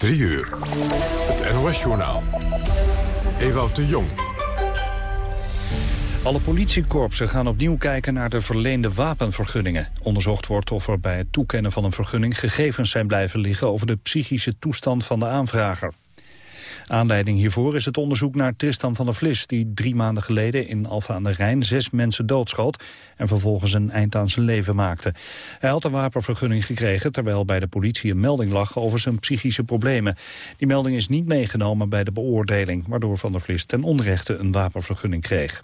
3 uur. Het NOS-journaal. Ewout de Jong. Alle politiekorpsen gaan opnieuw kijken naar de verleende wapenvergunningen. Onderzocht wordt of er bij het toekennen van een vergunning gegevens zijn blijven liggen over de psychische toestand van de aanvrager. Aanleiding hiervoor is het onderzoek naar Tristan van der Vlis... die drie maanden geleden in Alfa aan de Rijn zes mensen doodschoot... en vervolgens een eind aan zijn leven maakte. Hij had een wapenvergunning gekregen... terwijl bij de politie een melding lag over zijn psychische problemen. Die melding is niet meegenomen bij de beoordeling... waardoor van der Vlis ten onrechte een wapenvergunning kreeg.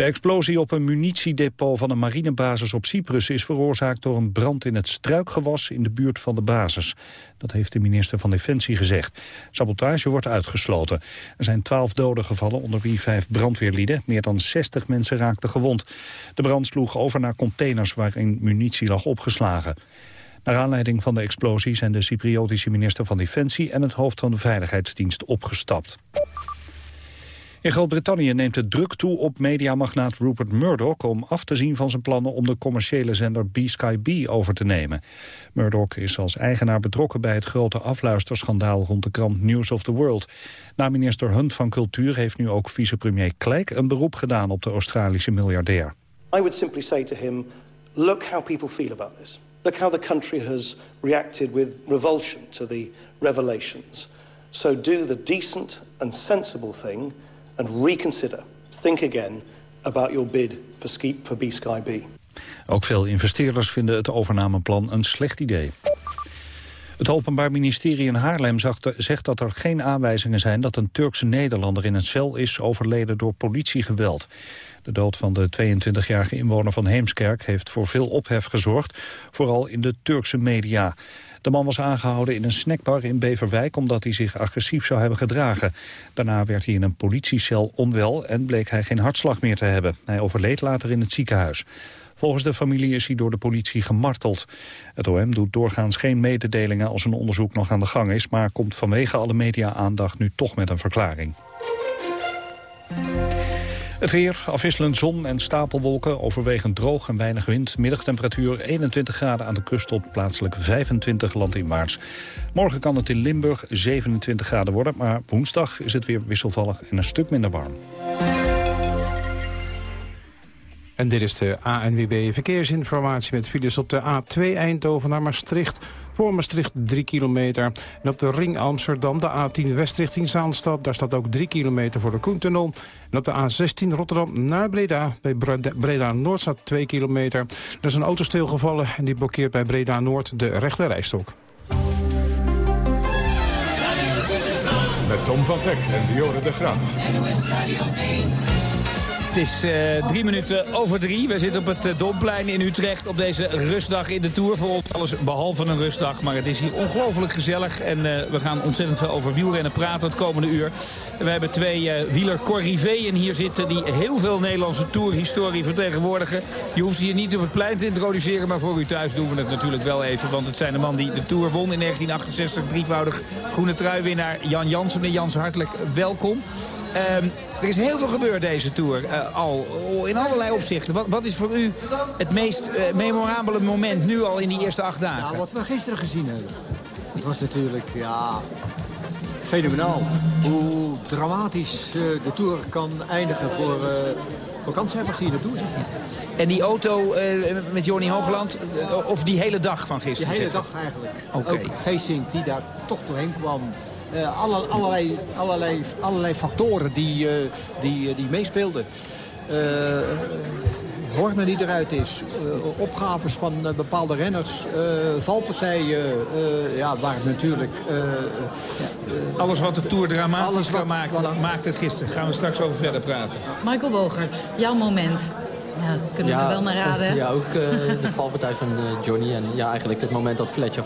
De explosie op een munitiedepot van een marinebasis op Cyprus is veroorzaakt door een brand in het struikgewas in de buurt van de basis. Dat heeft de minister van Defensie gezegd. Sabotage wordt uitgesloten. Er zijn twaalf doden gevallen, onder wie vijf brandweerlieden. Meer dan 60 mensen raakten gewond. De brand sloeg over naar containers waarin munitie lag opgeslagen. Naar aanleiding van de explosie zijn de Cypriotische minister van Defensie en het hoofd van de Veiligheidsdienst opgestapt. In Groot-Brittannië neemt de druk toe op mediamagnaat Rupert Murdoch... om af te zien van zijn plannen om de commerciële zender B-Sky B over te nemen. Murdoch is als eigenaar betrokken bij het grote afluisterschandaal... rond de krant News of the World. Na minister Hunt van Cultuur heeft nu ook vicepremier Clegg... een beroep gedaan op de Australische miljardair. I would simply say to him, look how people feel about this. Look how the country has reacted with revulsion to the revelations. So do the decent and sensible thing and reconsider, think again about your bid for, B-Sky B. Ook veel investeerders vinden het overnameplan een slecht idee. Het Openbaar Ministerie in Haarlem zegt dat er geen aanwijzingen zijn... dat een Turkse Nederlander in een cel is overleden door politiegeweld. De dood van de 22-jarige inwoner van Heemskerk heeft voor veel ophef gezorgd... vooral in de Turkse media. De man was aangehouden in een snackbar in Beverwijk... omdat hij zich agressief zou hebben gedragen. Daarna werd hij in een politiecel onwel en bleek hij geen hartslag meer te hebben. Hij overleed later in het ziekenhuis. Volgens de familie is hij door de politie gemarteld. Het OM doet doorgaans geen mededelingen als een onderzoek nog aan de gang is... maar komt vanwege alle media-aandacht nu toch met een verklaring. Het weer, afwisselend zon en stapelwolken, overwegend droog en weinig wind. Middagtemperatuur 21 graden aan de kust tot plaatselijk 25 landinwaarts. Morgen kan het in Limburg 27 graden worden, maar woensdag is het weer wisselvallig en een stuk minder warm. En dit is de ANWB Verkeersinformatie met files op de A2 Eindhoven naar Maastricht. Voor Maastricht 3 kilometer. En op de ring Amsterdam, de A10 West richting Zaanstad... daar staat ook 3 kilometer voor de Koentunnel. En op de A16 Rotterdam naar Breda. Bij Breda-Noord staat 2 kilometer. Er is een auto stilgevallen en die blokkeert bij Breda-Noord de rechte rijstok. Met Tom van Teck en Dionne de Graaf. Het is uh, drie minuten over drie. We zitten op het uh, Domplein in Utrecht op deze rustdag in de Tour. Voor ons alles behalve een rustdag, maar het is hier ongelooflijk gezellig. En uh, we gaan ontzettend veel over wielrennen praten het komende uur. We hebben twee wieler corriveeën hier zitten... die heel veel Nederlandse Tour-historie vertegenwoordigen. Je hoeft ze hier niet op het plein te introduceren... maar voor u thuis doen we het natuurlijk wel even. Want het zijn de man die de Tour won in 1968. Drievoudig groene truiwinnaar Jan Jansen. Meneer Jansen, hartelijk welkom. Um, er is heel veel gebeurd deze Tour uh, al, in allerlei opzichten. Wat, wat, is voor u het meest uh, memorabele moment nu al in die eerste acht dagen? Nou, wat we gisteren gezien hebben. Het was natuurlijk, ja, fenomenaal. Hoe dramatisch uh, de Tour kan eindigen voor, kanshebbers die hier naartoe zitten. En die auto met Johnny Hoogland, of die hele dag van gisteren? Die hele dag eigenlijk. Oké. Okay. Geesink die daar toch doorheen kwam. Uh, alle, allerlei, allerlei, allerlei factoren die, uh, die, die meespeelden. Uh, Horner die eruit is, opgaves van bepaalde renners, valpartijen, ja, waar het natuurlijk... alles wat de Tour dramatisch maakt, maakt het gisteren. Gaan we straks over verder praten. Michael Bogert, jouw moment. Ja, kunnen we wel naar raden. Ja, ook uh, de valpartij van uh, Johnny. En ja, eigenlijk het moment dat Fletcher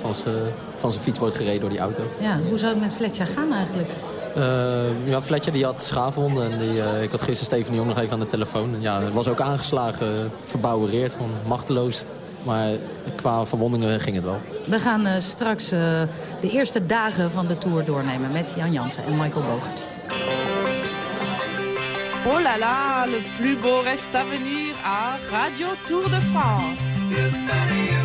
van zijn fiets wordt gereden door die auto. Ja, hoe zou het met Fletcher gaan eigenlijk? Uh, ja, Fletcher die had schaafwonden. En die, ik had gisteren Stephanie ook nog even aan de telefoon. Ja, was ook aangeslagen, verbouwereerd, van machteloos. Maar qua verwondingen ging het wel. We gaan straks de eerste dagen van de Tour doornemen met Jan Jansen en Michael Bogert. Oh là là, le plus beau reste à venir à Radio Tour de France.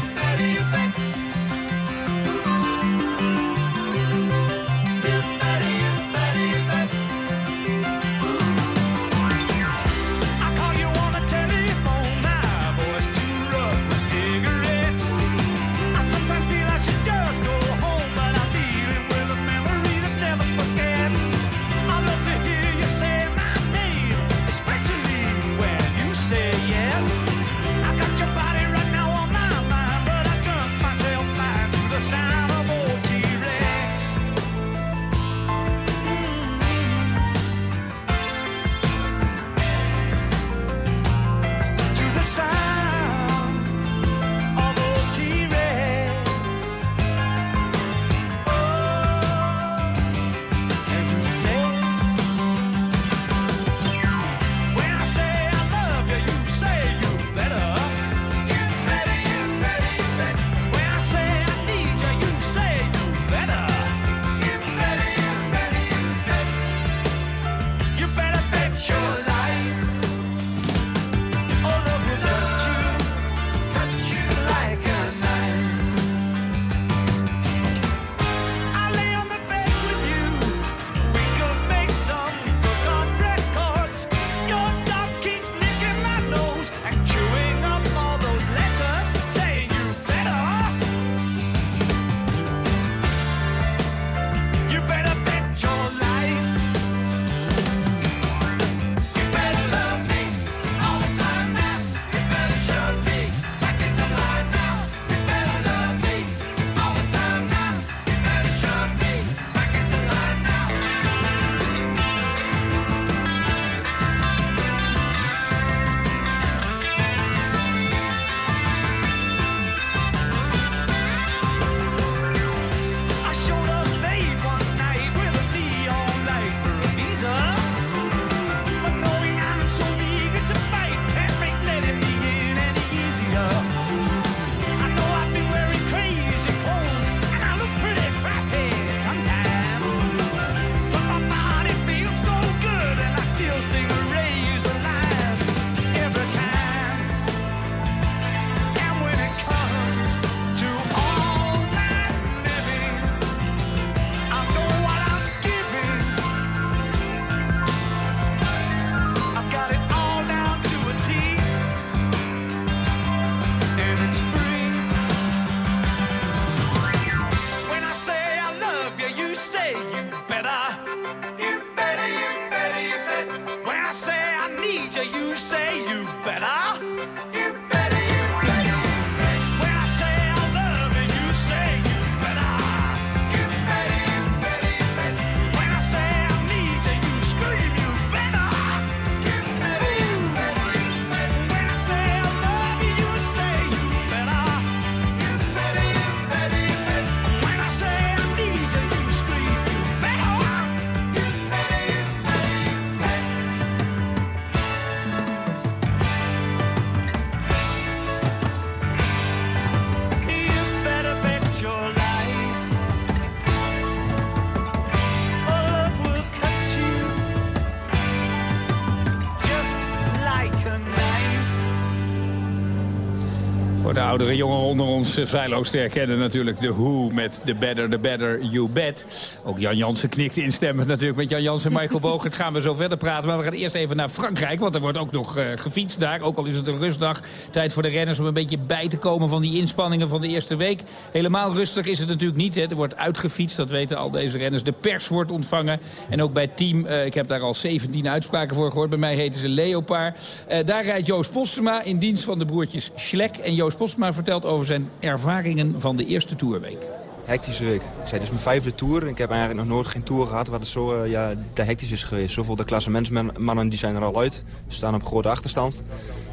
Oudere jongeren onder ons uh, feilloos te herkennen natuurlijk de Who met The Better, The Better, You Bet. Ook Jan Jansen knikte instemmend natuurlijk met Jan Jansen en Michael Bogert gaan we zo verder praten. Maar we gaan eerst even naar Frankrijk, want er wordt ook nog uh, gefietst daar. Ook al is het een rustdag. Tijd voor de renners om een beetje bij te komen van die inspanningen van de eerste week. Helemaal rustig is het natuurlijk niet. Hè. Er wordt uitgefietst, dat weten al deze renners. De pers wordt ontvangen. En ook bij team, uh, ik heb daar al 17 uitspraken voor gehoord. Bij mij heten ze Leopard. Daar rijdt Joost Postema in dienst van de broertjes Schlek. En Joost Postema vertelt over zijn ervaringen van de eerste toerweek. Hectische week. Het is mijn vijfde tour. Ik heb eigenlijk nog nooit geen tour gehad waar het zo uh, ja, te hectisch is geweest. Zoveel de klassementsmannen die zijn er al uit. Ze staan op grote achterstand.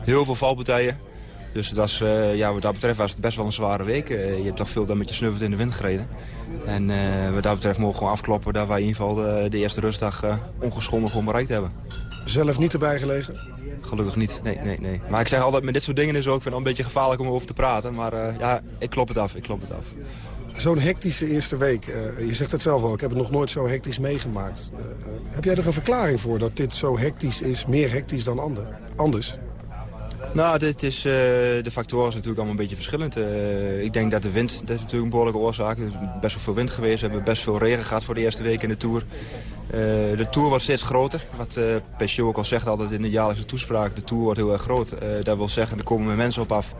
Heel veel valpartijen. Dus dat is, uh, ja, wat dat betreft was het best wel een zware week. Uh, je hebt toch veel dan met je snuffert in de wind gereden. En wat dat betreft mogen we gewoon afkloppen dat wij in ieder geval de, de eerste rustdag ongeschonden gewoon bereikt hebben. Zelf niet erbij gelegen? Gelukkig niet, nee, nee, nee. Maar ik zeg altijd, met dit soort dingen is ook, ik vind het een beetje gevaarlijk om erover te praten. Maar ja, ik klop het af, ik klop het af. Zo'n hectische eerste week, je zegt het zelf al, ik heb het nog nooit zo hectisch meegemaakt. heb jij er een verklaring voor dat dit zo hectisch is, meer hectisch dan ander, anders? Nou, dit is, uh, de factoren zijn natuurlijk allemaal een beetje verschillend. Uh, ik denk dat de wind, dat is natuurlijk een behoorlijke oorzaak. Er is best wel veel wind geweest. We hebben best veel regen gehad voor de eerste week in de Tour. Uh, de Tour wordt steeds groter. Wat uh, ook al zegt altijd in de jaarlijkse toespraak. De Tour wordt heel erg groot. dat wil zeggen, er komen meer mensen op af.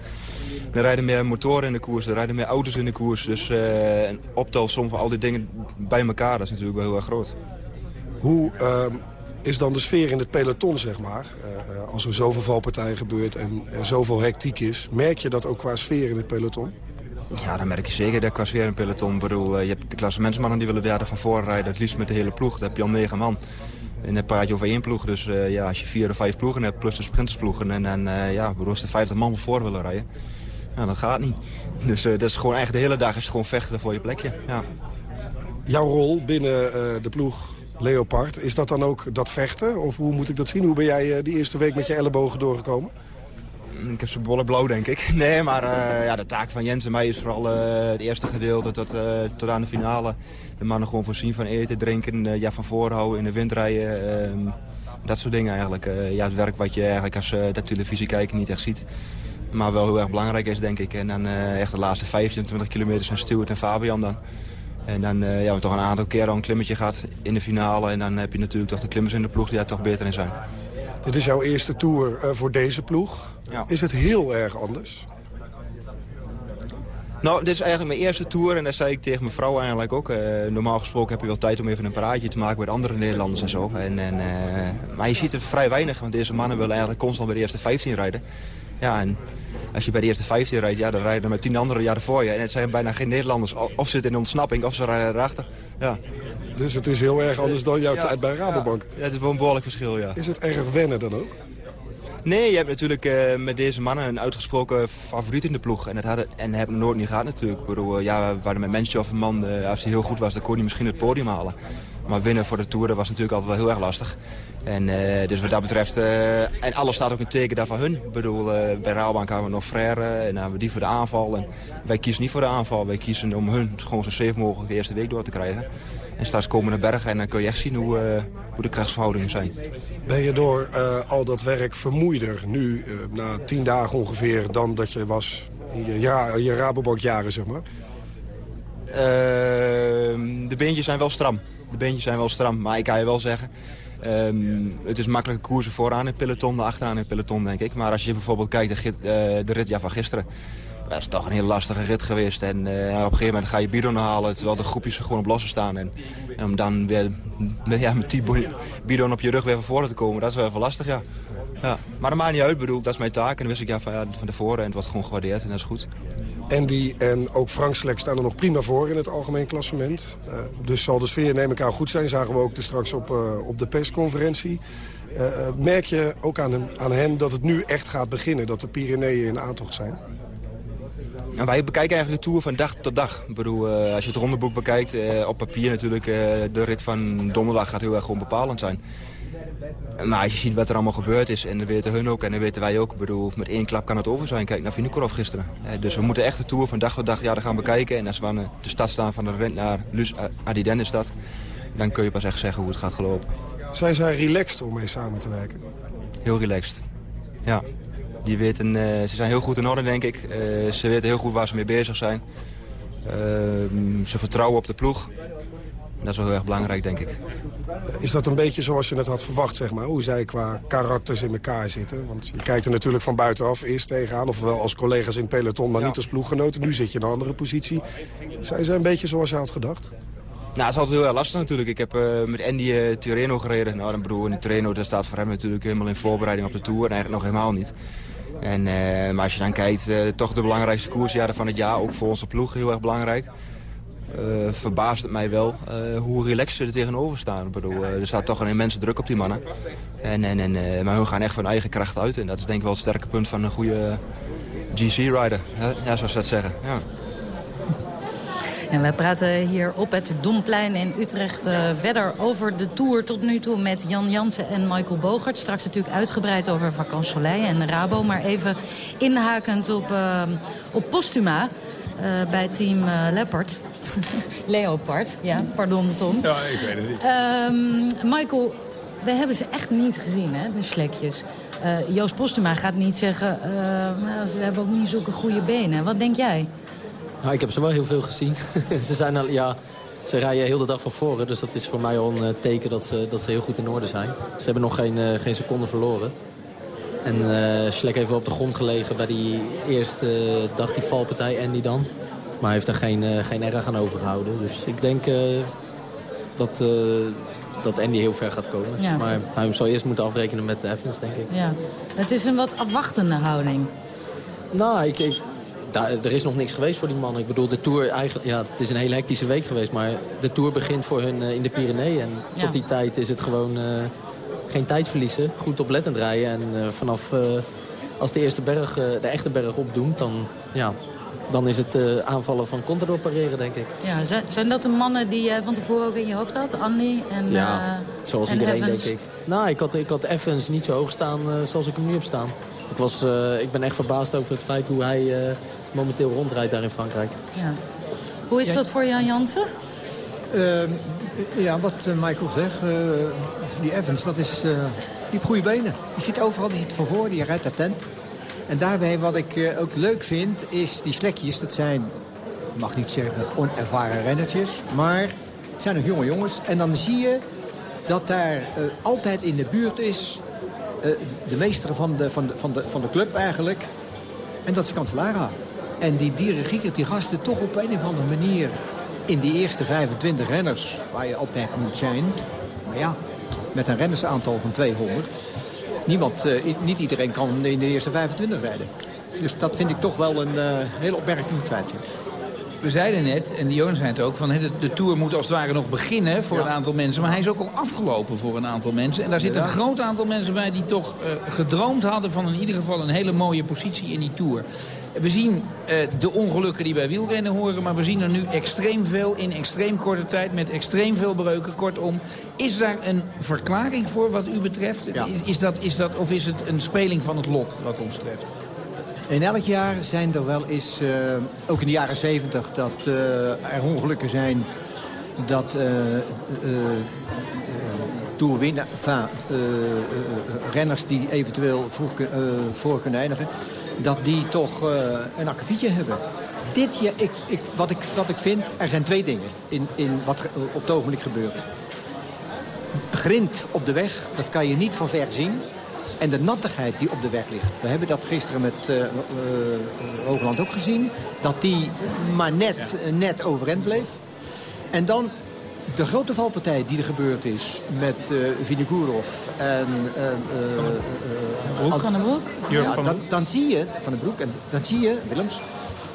Er rijden meer motoren in de koers, er rijden meer auto's in de koers. Dus een optelsom van al die dingen bij elkaar, dat is natuurlijk wel heel erg groot. Hoe ehm, is dan de sfeer in het peloton, zeg maar. Uh, als er zoveel valpartijen gebeurt en er zoveel hectiek is... merk je dat ook qua sfeer in het peloton? Ja, dan merk je zeker dat qua in het peloton. Bedoel, je hebt de klassementsmannen die willen daar van voren rijden. Het liefst met de hele ploeg. Dan heb je al negen man. En dan praat over één ploeg. Dus uh, ja, als je vier of vijf ploegen hebt, plus de sprintersploegen... en dan uh, ja, bedoel, de 50 man voren willen rijden... Ja, dat gaat niet. Dus dat is gewoon eigenlijk de hele dag is gewoon vechten voor je plekje. Ja. Jouw rol binnen de ploeg Leopard. Is dat dan ook dat vechten? Of hoe moet ik dat zien? Hoe ben jij die eerste week met je ellebogen doorgekomen? Ik heb ze bollen blauw, denk ik. Nee, maar uh, ja, de taak van Jens en mij is vooral uh, het eerste gedeelte tot, tot aan de finale. De mannen gewoon voorzien van eten, drinken, ja, van voorhouden, in de wind rijden. Ehm, dat soort dingen eigenlijk. ja, het werk wat je eigenlijk als de televisie kijken niet echt ziet. Maar wel heel erg belangrijk is, denk ik. En dan echt de laatste 15, 20 kilometer zijn Stuart en Fabian dan. En dan ja, we toch een aantal keer al een klimmetje gehad in de finale. En dan heb je natuurlijk toch de klimmers in de ploeg die daar toch beter in zijn. Dit is jouw eerste tour uh, voor deze ploeg. Ja. Is het heel erg anders? Nou, dit is eigenlijk mijn eerste tour en dat zei ik tegen mijn vrouw eigenlijk ook. Uh, normaal gesproken heb je wel tijd om even een praatje te maken met andere Nederlanders en zo. En, en, maar je ziet er vrij weinig, want deze mannen willen eigenlijk constant bij de eerste 15 rijden. Ja, en als je bij de eerste 15 rijdt, ja, dan rijden er met tien andere jaren voor je. En het zijn bijna geen Nederlanders. Of zitten in ontsnapping, of ze rijden erachter. Ja. Dus het is heel erg anders dan jouw ja, tijd bij Rabobank? Ja, het is wel een behoorlijk verschil, ja. Is het erg wennen dan ook? Nee, je hebt natuurlijk uh, met deze mannen een uitgesproken favoriet in de ploeg. En dat hadden, en hebben we nooit niet gehad natuurlijk. Ik bedoel, ja, we waren met mensen of een man, uh, als hij heel goed was, dan kon hij misschien het podium halen. Maar winnen voor de Tour dat was natuurlijk altijd wel heel erg lastig. En uh, dus wat dat betreft, en alles staat ook een teken daar van hun. Ik bedoel, bij Raalbank hebben we nog Frère en dan hebben we die voor de aanval. En wij kiezen niet voor de aanval, wij kiezen om hun gewoon zo safe mogelijk de eerste week door te krijgen. En straks komen de bergen en dan kun je echt zien hoe, hoe de krachtsverhoudingen zijn. Ben je door al dat werk vermoeider nu, na tien dagen ongeveer, dan dat je was in je, ja, je Rabobank-jaren, zeg maar? Ehm, de beentjes zijn wel stram. De beentjes zijn wel stram, maar ik kan je wel zeggen... Um, het is makkelijke koersen vooraan in het peloton, achteraan in het peloton, denk ik. Maar als je bijvoorbeeld kijkt de, de rit ja, van gisteren... Dat is toch een hele lastige rit geweest. En uh, op een gegeven moment ga je bidon halen, terwijl de groepjes gewoon op lossen staan. En, en om dan weer met, ja, met die bidon op je rug weer van voren te komen, dat is wel even lastig, ja. ja. Maar dat maakt niet uit, bedoel, dat is mijn taak. En dan wist ik ja, van, ja, van en het wordt gewoon gewaardeerd en dat is goed. Andy en ook Frank Slek staan er nog prima voor in het algemeen klassement. Uh, dus zal de sfeer neem ik aan goed zijn. Zagen we ook straks op, uh, op de persconferentie. Merk je ook aan hen, aan hen dat het nu echt gaat beginnen? Dat de Pyreneeën in aantocht zijn? Nou, wij bekijken eigenlijk de Tour van dag tot dag. Ik bedoel, als je het rondeboek bekijkt, op papier natuurlijk... de rit van donderdag gaat heel erg gewoon bepalend zijn. Maar als je ziet wat er allemaal gebeurd is, en dat weten hun ook en dat weten wij ook. Ik bedoel, met één klap kan het over zijn. Kijk naar Vinokurov gisteren. Dus we moeten echt de Tour van dag tot dag ja, gaan bekijken. En als we aan de stad staan van de rent naar Lus Adiden is dat, dan kun je pas echt zeggen hoe het gaat gelopen. Zijn zij relaxed om mee samen te werken? Heel relaxed, ja. Die weten, ze zijn heel goed in orde, denk ik. ze weten heel goed waar ze mee bezig zijn. Ehm, ze vertrouwen op de ploeg. Dat is wel heel erg belangrijk, denk ik. Is dat een beetje zoals je het had verwacht, zeg maar? Hoe zij qua karakters in elkaar zitten? Want je kijkt er natuurlijk van buitenaf eerst tegenaan... ofwel als collega's in het peloton, maar niet als ploeggenoten. Nu zit je in een andere positie. Zijn ze een beetje zoals je had gedacht? Nou, het is altijd heel erg lastig natuurlijk. Ik heb uh, met Andy uh, Tirreno gereden. Nou, dan broer, in Tirreno dat staat voor hem natuurlijk helemaal in voorbereiding op de Tour. En eigenlijk nog helemaal niet. En, uh, maar als je dan kijkt, toch de belangrijkste koersjaren van het jaar. Ook voor onze ploeg heel erg belangrijk. Uh, verbaast het mij wel hoe relaxed ze er tegenover staan. Ik bedoel, er staat toch een immense druk op die mannen. En, en, en, maar hun gaan echt van eigen kracht uit. En dat is denk ik wel het sterke punt van een goede GC-rider. Ja, zoals ze dat zeggen. Ja. En wij praten hier op het Domplein in Utrecht uh, verder over de Tour tot nu toe met Jan Jansen en Michael Bogert. Straks natuurlijk uitgebreid over Vacances Soleil en Rabo. Maar even inhakend op, uh, op Postuma uh, bij team Leopard. Leopard, ja, pardon Tom. Ja, ik weet het niet. Um, Michael, we hebben ze echt niet gezien, hè, de slekjes. Joost Postuma gaat niet zeggen, nou, ze hebben ook niet zulke goede benen. Wat denk jij? Nou, ik heb ze wel heel veel gezien. ze zijn al, ja, ze rijden heel de dag van voren, dus dat is voor mij al een teken dat ze, dat ze heel goed in orde zijn. Ze hebben nog geen, uh, geen seconde verloren. En uh, Schlek heeft wel op de grond gelegen bij die eerste dag, die valpartij die dan. Maar hij heeft er geen, uh, geen erg aan overgehouden. Dus ik denk uh, dat, dat Andy heel ver gaat komen. Ja. Maar hij zal eerst moeten afrekenen met de Evans, denk ik. Ja. Het is een wat afwachtende houding. Nou, ik, ik, daar, er is nog niks geweest voor die mannen. Ik bedoel, de Tour, eigenlijk, ja, het is een hele hectische week geweest. Maar de Tour begint voor hun in de Pyreneeën. En ja. tot die tijd is het gewoon geen tijd verliezen. Goed oplettend rijden. En vanaf als de eerste berg, de echte berg opdoemt, dan... Ja, dan is het aanvallen van Contador pareren, denk ik. Ja, zijn dat de mannen die je van tevoren ook in je hoofd had? Andy en Ja, uh, zoals en iedereen, Evans. denk ik. Nou, ik had, ik had Evans niet zo hoog staan uh, zoals ik hem nu heb staan. Ik, was, ik ben echt verbaasd over het feit hoe hij momenteel rondrijdt daar in Frankrijk. Ja. Hoe is ja. dat voor Jan Jansen? Ehm, ja, wat Michael zegt, die Evans, dat is, die heeft goede benen. Die zit overal, die zit van voor, die rijdt attent. En daarbij wat ik uh, ook leuk vind, is die slekjes. Dat zijn, ik mag niet zeggen onervaren rennertjes, maar het zijn nog jonge jongens. En dan zie je dat daar uh, altijd in de buurt is uh, de meester van de, van, de, van, de, van de club eigenlijk. En dat is Cancellara. En die dirigeert die gasten toch op een of andere manier in die eerste 25 renners, waar je altijd moet zijn. Maar ja, met een rennersaantal van 200 niemand, uh, niet iedereen kan in de eerste 25 rijden. Dus dat vind ik toch wel een uh, heel opmerkelijk feitje. We zeiden net, en Johan zei het ook, van de, de Tour moet als het ware nog beginnen voor ja. een aantal mensen. Maar hij is ook al afgelopen voor een aantal mensen. En daar zit ja. een groot aantal mensen bij die toch uh, gedroomd hadden van in ieder geval een hele mooie positie in die Tour. We zien uh, de ongelukken die bij wielrennen horen, maar we zien er nu extreem veel in extreem korte tijd met extreem veel breuken. Kortom, is daar een verklaring voor wat u betreft? Ja. Is, is, dat, is dat, of is het een speling van het lot wat ons betreft? In elk jaar zijn er wel eens, uh, ook in de jaren 70, dat uh, er ongelukken zijn dat enfin, renners die eventueel vroeg, voor kunnen eindigen, dat die toch uh, een akkefietje hebben. Dit jaar, ik, ik, wat, ik, wat ik vind, er zijn twee dingen in, in wat op het ogenblik gebeurt. Grind op de weg, dat kan je niet van ver zien. En de nattigheid die op de weg ligt. We hebben dat gisteren met uh, uh, Hoogland ook gezien. Dat die maar net, net overeind bleef. En dan de grote valpartij die er gebeurd is met uh, en... Broek van den Broek? Ja, dan, dan zie je, van den Broek, en dan zie je, Willems,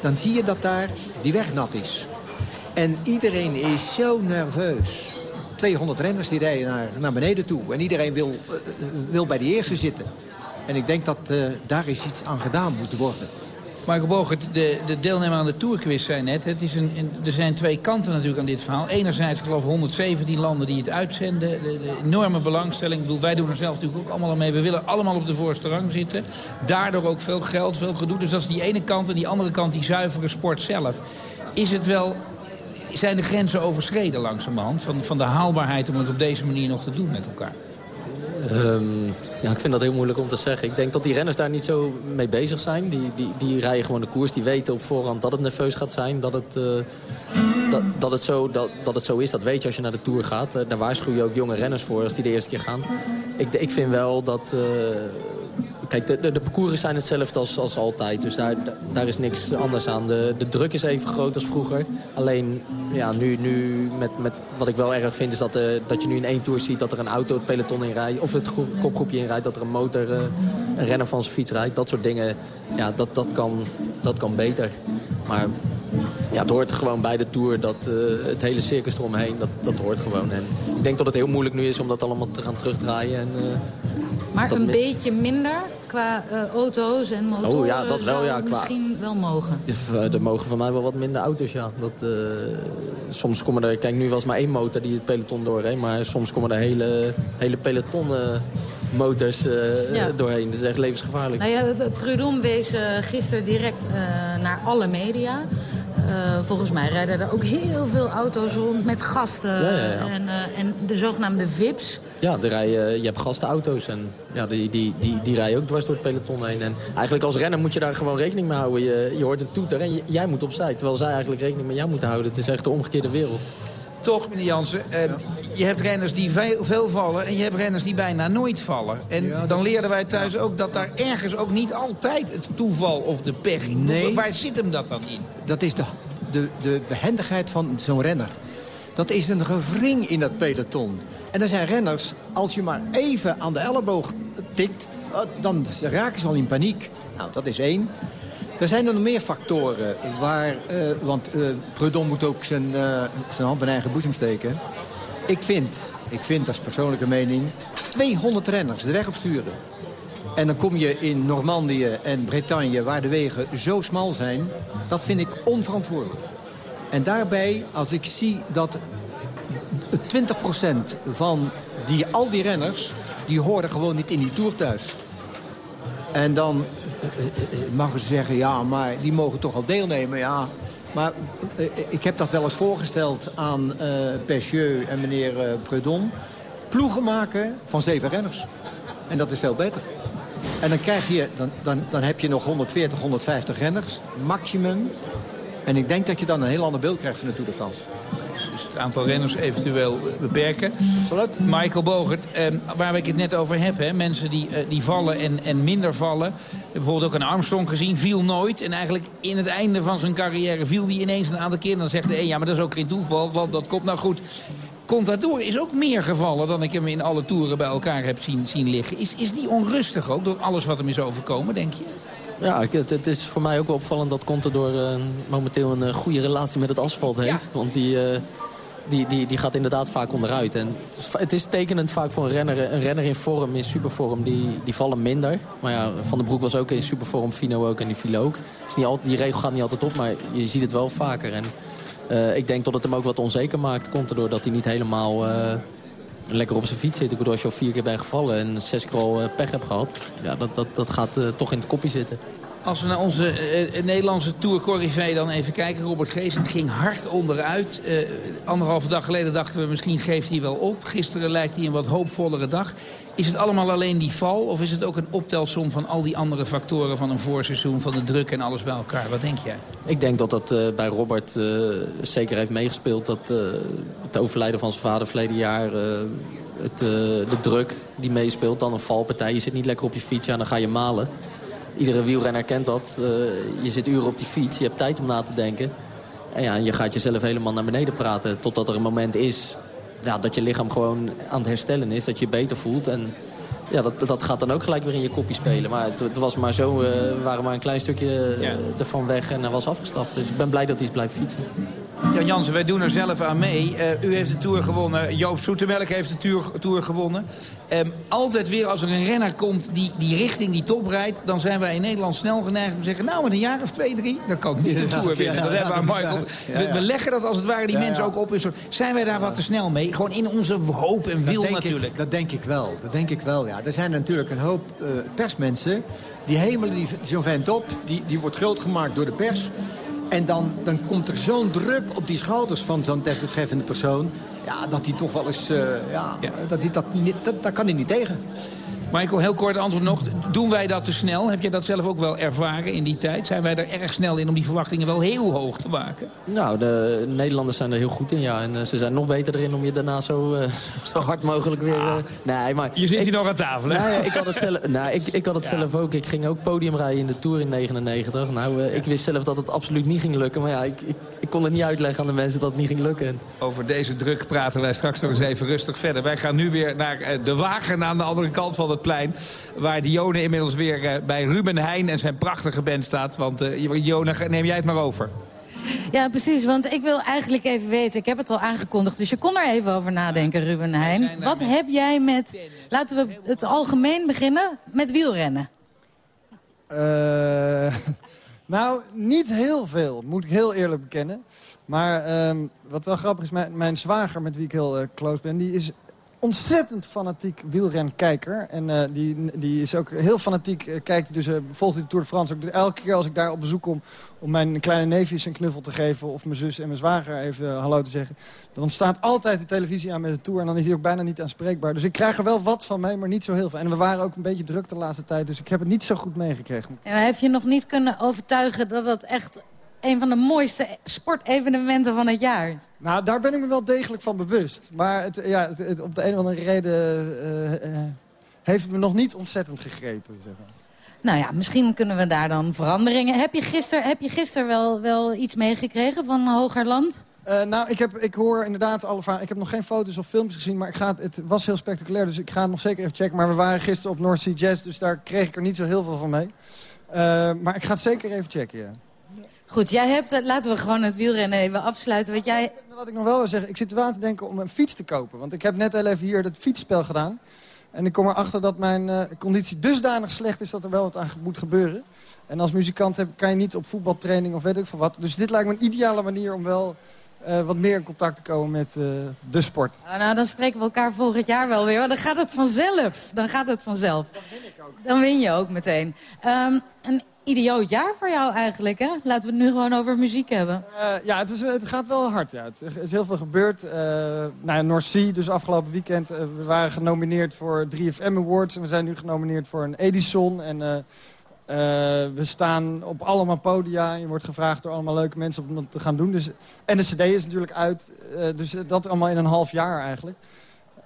dan zie je dat daar die weg nat is. En iedereen is zo nerveus. 200 renners die rijden naar, naar beneden toe. En iedereen wil, uh, wil bij de eerste zitten. En ik denk dat uh, daar is iets aan gedaan moet worden. Marco Bogert, de, de deelnemer aan de Tourquiz zei net... Het is een, er zijn twee kanten natuurlijk aan dit verhaal. Enerzijds, ik geloof 117 landen die het uitzenden. De, de enorme belangstelling. Wij doen er zelf natuurlijk ook allemaal aan mee. We willen allemaal op de voorste rang zitten. Daardoor ook veel geld, veel gedoe. Dus dat is die ene kant. En die andere kant, die zuivere sport zelf. Is het wel... Zijn de grenzen overschreden langzamerhand? Van, van de haalbaarheid om het op deze manier nog te doen met elkaar? Ehm, ja, ik vind dat heel moeilijk om te zeggen. Ik denk dat die renners daar niet zo mee bezig zijn. Die, die, die rijden gewoon de koers. Die weten op voorhand dat het nerveus gaat zijn. Dat het, uh, dat, dat, het, zo, dat, dat het zo is. Dat weet je als je naar de Tour gaat. Uh, daar waarschuw je ook jonge renners voor als die de eerste keer gaan. Ik, ik vind wel dat... Uh, Kijk, de, de, parcours zijn hetzelfde als, als altijd. Dus daar, daar is niks anders aan. De, de druk is even groot als vroeger. Alleen, ja, nu, nu met, met wat ik wel erg vind... is dat, uh, dat je nu in één tour ziet dat er een auto het peloton inrijdt... of het kopgroepje inrijdt, dat er een motor, uh, een renner van zijn fiets rijdt. Dat soort dingen, ja, dat, dat, kan, dat kan beter. Maar ja, het hoort gewoon bij de Tour. Dat, uh, het hele circus eromheen, dat, dat hoort gewoon. En ik denk dat het heel moeilijk nu is om dat allemaal te gaan terugdraaien. En, maar een beetje minder qua uh, auto's en motoren oh, ja, dat wel, ja, qua... misschien wel mogen? Er mogen van mij wel wat minder auto's, ja. Dat, uh, soms komen er, kijk, nu was maar één motor die het peloton doorheen. Maar soms komen er hele, hele peloton motors uh, ja. doorheen. Dat is echt levensgevaarlijk. Nou ja, Prudhomme wees gisteren direct naar alle media. Uh, volgens mij rijden er ook heel veel auto's rond met gasten ja, uh, en de zogenaamde VIP's. Ja, de rijden, je hebt gastenauto's en ja, die, die, die, die rijden ook dwars door het peloton heen. En eigenlijk als renner moet je daar gewoon rekening mee houden. Je, je hoort een toeter en jij moet opzij. Terwijl zij eigenlijk rekening met jou moeten houden. Het is echt de omgekeerde wereld. Toch, meneer Jansen, eh, je hebt renners die veel, veel, vallen en je hebt renners die bijna nooit vallen. En ja, dan leerden wij thuis ook dat daar ergens ook niet altijd het toeval of de pech in. Nee. Waar zit hem dat dan in? Dat is de, de, de behendigheid van zo'n renner. Dat is een gevring in dat peloton. En er zijn renners, als je maar even aan de elleboog tikt... dan raken ze al in paniek. Nou, dat is één. Er zijn er nog meer factoren waar... Uh, want uh, moet ook zijn, zijn hand in eigen boezem steken. Ik vind, ik vind als persoonlijke mening... 200 renners de weg opsturen. En dan kom je in Normandië en Bretagne... waar de wegen zo smal zijn. Dat vind ik onverantwoordelijk. En daarbij, als ik zie dat 20% van die, al die renners... die horen gewoon niet in die Tour thuis. En dan mag ze zeggen, ja, maar die mogen toch al deelnemen. Ja, maar ik heb dat wel eens voorgesteld aan uh, en meneer uh. Ploegen maken van zeven renners. En dat is veel beter. En dan, krijg je, dan, dan, dan heb je nog 140, 150 renners, maximum. En ik denk dat je dan een heel ander beeld krijgt van de Tour de France. Dus het aantal renners eventueel beperken. Absoluut. Michael Bogert, eh, waar ik het net over heb. Hè, mensen die, eh, die vallen en, en minder vallen. Bijvoorbeeld ook een Armstrong gezien, viel nooit. En eigenlijk in het einde van zijn carrière viel die ineens een aantal keer. En dan zegt een, ja, maar dat is ook geen toeval, want dat komt nou goed. Contador is ook meer gevallen dan ik hem in alle toeren bij elkaar heb zien, zien liggen. Is, is die onrustig ook door alles wat hem is overkomen, denk je? Ja, het, het, is voor mij ook wel opvallend dat Contador uh, momenteel een uh, goede relatie met het asfalt heeft. Ja. Want die, uh, die, die, die gaat inderdaad vaak onderuit. En het is tekenend vaak voor een renner. Een renner in vorm, in supervorm, die, die vallen minder. Maar ja, Van den Broek was ook in supervorm, Fino ook en die viel ook. Is niet altijd, die regel gaat niet altijd op, maar je ziet het wel vaker. En ik denk dat het hem ook wat onzeker maakt. Komt erdoor dat hij niet helemaal lekker op zijn fiets zit. Ik bedoel, als je al vier keer bent gevallen en zes keer al uh, pech hebt gehad... Ja, dat, dat, dat gaat toch in het kopje zitten. Als we naar onze uh, Nederlandse Tour dan even kijken. Robert Geesink ging hard onderuit. Uh, anderhalve dag geleden dachten we misschien geeft hij wel op. Gisteren lijkt hij een wat hoopvollere dag. Is het allemaal alleen die val? Of is het ook een optelsom van al die andere factoren van een voorseizoen... van de druk en alles bij elkaar? Wat denk jij? Ik denk dat dat bij Robert zeker heeft meegespeeld. Dat het overlijden van zijn vader verleden jaar... Het, de druk die meespeelt, dan een valpartij. Je zit niet lekker op je fiets, ja, dan ga je malen iedere wielrenner kent dat. Uh, je zit uren op die fiets, je hebt tijd om na te denken. En ja, je gaat jezelf helemaal naar beneden praten. Totdat er een moment is ja, dat je lichaam gewoon aan het herstellen is. Dat je je beter voelt. En ja, dat, dat gaat dan ook gelijk weer in je kopje spelen. Maar het, het was maar zo, uh, we waren maar een klein stukje uh, ja. ervan weg en hij was afgestapt. Dus ik ben blij dat hij is blijven fietsen. Jan Jansen, wij doen er zelf aan mee. Uh, u heeft de Tour gewonnen. Joop Soetemelk heeft de Tour, tour gewonnen. Um, altijd weer als er een renner komt die, die richting die top rijdt... dan zijn wij in Nederland snel geneigd om te zeggen... nou, met een jaar of twee, drie, dan kan ik niet de Tour winnen. Ja, dat hebben we Michael. We, we, leggen dat als het ware die mensen ook op. In soort, zijn wij daar wat te snel mee? Gewoon in onze hoop en wil dat natuurlijk. Ik, dat denk ik wel. Dat denk ik wel, ja. Er zijn natuurlijk een hoop uh, persmensen... die hemelen zo'n vent op. Die, die wordt groot gemaakt door de pers... En dan, dan komt er zo'n druk op die schouders van zo'n desbetreffende persoon... Ja, dat hij toch wel eens... Uh, ja, Dat, hij dat, niet, dat, daar kan hij niet tegen. Michael, heel kort antwoord nog. Doen wij dat te snel? Heb je dat zelf ook wel ervaren in die tijd? Zijn wij er erg snel in om die verwachtingen wel heel hoog te maken? Nou, de Nederlanders zijn er heel goed in, ja. En uh, ze zijn nog beter erin om je daarna zo, uh, zo hard mogelijk weer... Uh, nee, maar je zit hier nog aan tafel, hè? Ja, ik had het, zelf, nou, ik, ik had het ja. zelf ook. Ik ging ook podiumrijden in de Tour in 99. Nou, ik wist zelf dat het absoluut niet ging lukken. Maar ja, ik, ik, ik, kon het niet uitleggen aan de mensen dat het niet ging lukken. Over deze druk praten wij straks nog eens even rustig verder. Wij gaan nu weer naar de wagen aan de andere kant van het plein. Waar Dione inmiddels weer uh, bij Ruben Heijn en zijn prachtige band staat. Want uh, Dione, neem jij het maar over. Ja, precies. Want ik wil eigenlijk even weten, ik heb het al aangekondigd... dus je kon er even over nadenken, Ruben Heijn. Wat heb jij met, laten we het algemeen beginnen, met wielrennen? Uh, nou, niet heel veel, moet ik heel eerlijk bekennen. Maar um, wat wel grappig is, mijn, mijn zwager, met wie ik heel uh, close ben... die is ontzettend fanatiek wielrenkijker. En uh, die, die is ook heel fanatiek, uh, kijkt dus, uh, volgt de Tour de France. Ook, elke keer als ik daar op bezoek kom om mijn kleine neefjes een knuffel te geven... of mijn zus en mijn zwager even hallo te zeggen... dan staat altijd de televisie aan met de Tour en dan is hij ook bijna niet aanspreekbaar. Dus ik krijg er wel wat van mee, maar niet zo heel veel. En we waren ook een beetje druk de laatste tijd, dus ik heb het niet zo goed meegekregen. En heb je nog niet kunnen overtuigen dat het echt een van de mooiste sportevenementen van het jaar. Nou, daar ben ik me wel degelijk van bewust. Maar het, ja, het, op de een of andere reden uh, uh, heeft het me nog niet ontzettend gegrepen. Zeg maar. Nou ja, misschien kunnen we daar dan veranderingen... Heb je gisteren heb je gister wel, wel iets meegekregen van Hogerland? Uh, nou, ik, heb, ik hoor inderdaad alle Ik heb nog geen foto's of filmpjes gezien, maar ik ga het, het was heel spectaculair. Dus ik ga het nog zeker even checken. Maar we waren gisteren op North Sea Jazz, dus daar kreeg ik er niet zo heel veel van mee. maar ik ga het zeker even checken, ja. Goed, jij hebt, laten we gewoon het wielrennen even afsluiten. Wat, jij... wat ik nog wel wil zeggen, ik zit er wel aan te denken om een fiets te kopen. Want ik heb net al even hier het fietsspel gedaan. En ik kom erachter dat mijn uh, conditie dusdanig slecht is dat er wel wat aan moet gebeuren. En als muzikant heb, kan je niet op voetbaltraining of weet ik veel wat. Dus dit lijkt me een ideale manier om wel uh, wat meer in contact te komen met uh, de sport. Nou, nou, dan spreken we elkaar volgend jaar wel weer. Dan gaat het vanzelf. Dan gaat het vanzelf. Dan win ik ook. Dan win je ook meteen. Um, een idioot jaar voor jou eigenlijk, hè? Laten we het nu gewoon over muziek hebben. Uh, ja, het, is, het, gaat wel hard, ja. Het is heel veel gebeurd. Uh, nou North Sea, dus afgelopen weekend, uh, we waren genomineerd voor 3FM Awards. En we zijn nu genomineerd voor een Edison. En we staan op allemaal podia. Je wordt gevraagd door allemaal leuke mensen om dat te gaan doen. Dus, en de cd is natuurlijk uit. dus dat allemaal in een half jaar eigenlijk.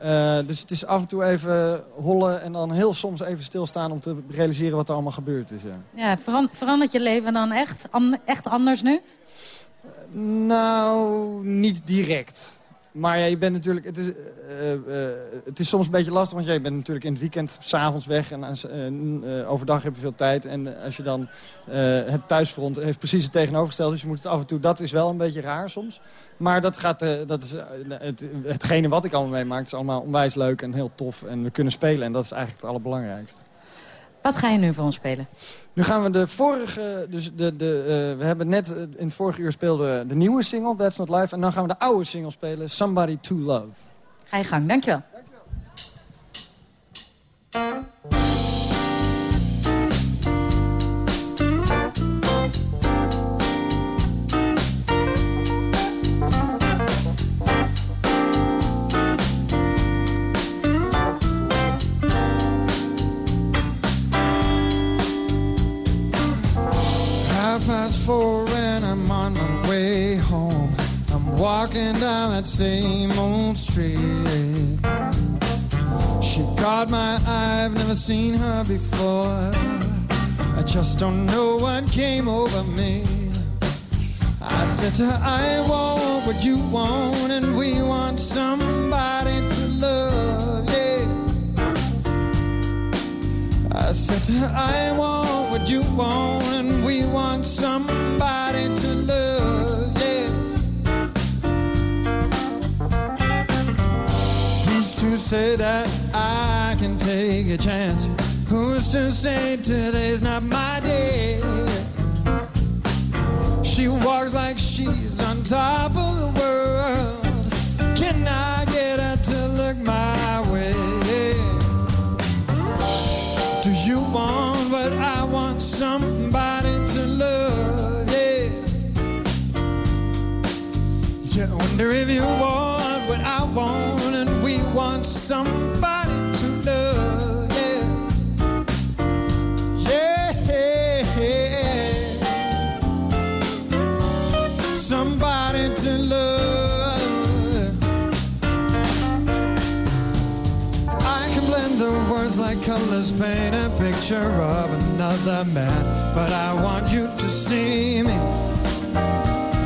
Uh, dus het is af en toe even hollen en dan heel soms even stilstaan... om te realiseren wat er allemaal gebeurd is. Ja, ja verandert je leven dan echt, echt anders nu? nou, niet direct. Maar ja, je bent natuurlijk, het, is, uh, uh, het is soms een beetje lastig, want je bent natuurlijk in het weekend s'avonds weg. En overdag heb je veel tijd. En als je dan het thuisfront heeft precies het tegenovergestelde. Dus je moet het af en toe, dat is wel een beetje raar soms. Maar dat gaat, dat is, het, hetgene wat ik allemaal meemaak is allemaal onwijs leuk en heel tof. En we kunnen spelen en dat is eigenlijk het allerbelangrijkste. Wat ga je nu voor ons spelen? Nu gaan we de vorige, dus de, de, uh, we hebben net in het vorige uur speelden de nieuwe single, That's Not Life. En dan gaan we de oude single spelen, Somebody to Love. Ga je gang, dankjewel. dankjewel. And I'm on my way home. I'm walking down that same old street. She caught my eye, I've never seen her before. I just don't know what came over me. I said to her, I want what you want, and we want somebody to love, I said I want what you want, and we want somebody to love, yeah. Who's to say that I can take a chance? Who's to say today's not my day? She walks like she's on top of the world. Somebody to love, yeah. wonder if you want what I want, and we want somebody to love. Yeah, yeah, somebody to love. I can blend the words like colors, paint a picture of another man, but I want you to see me.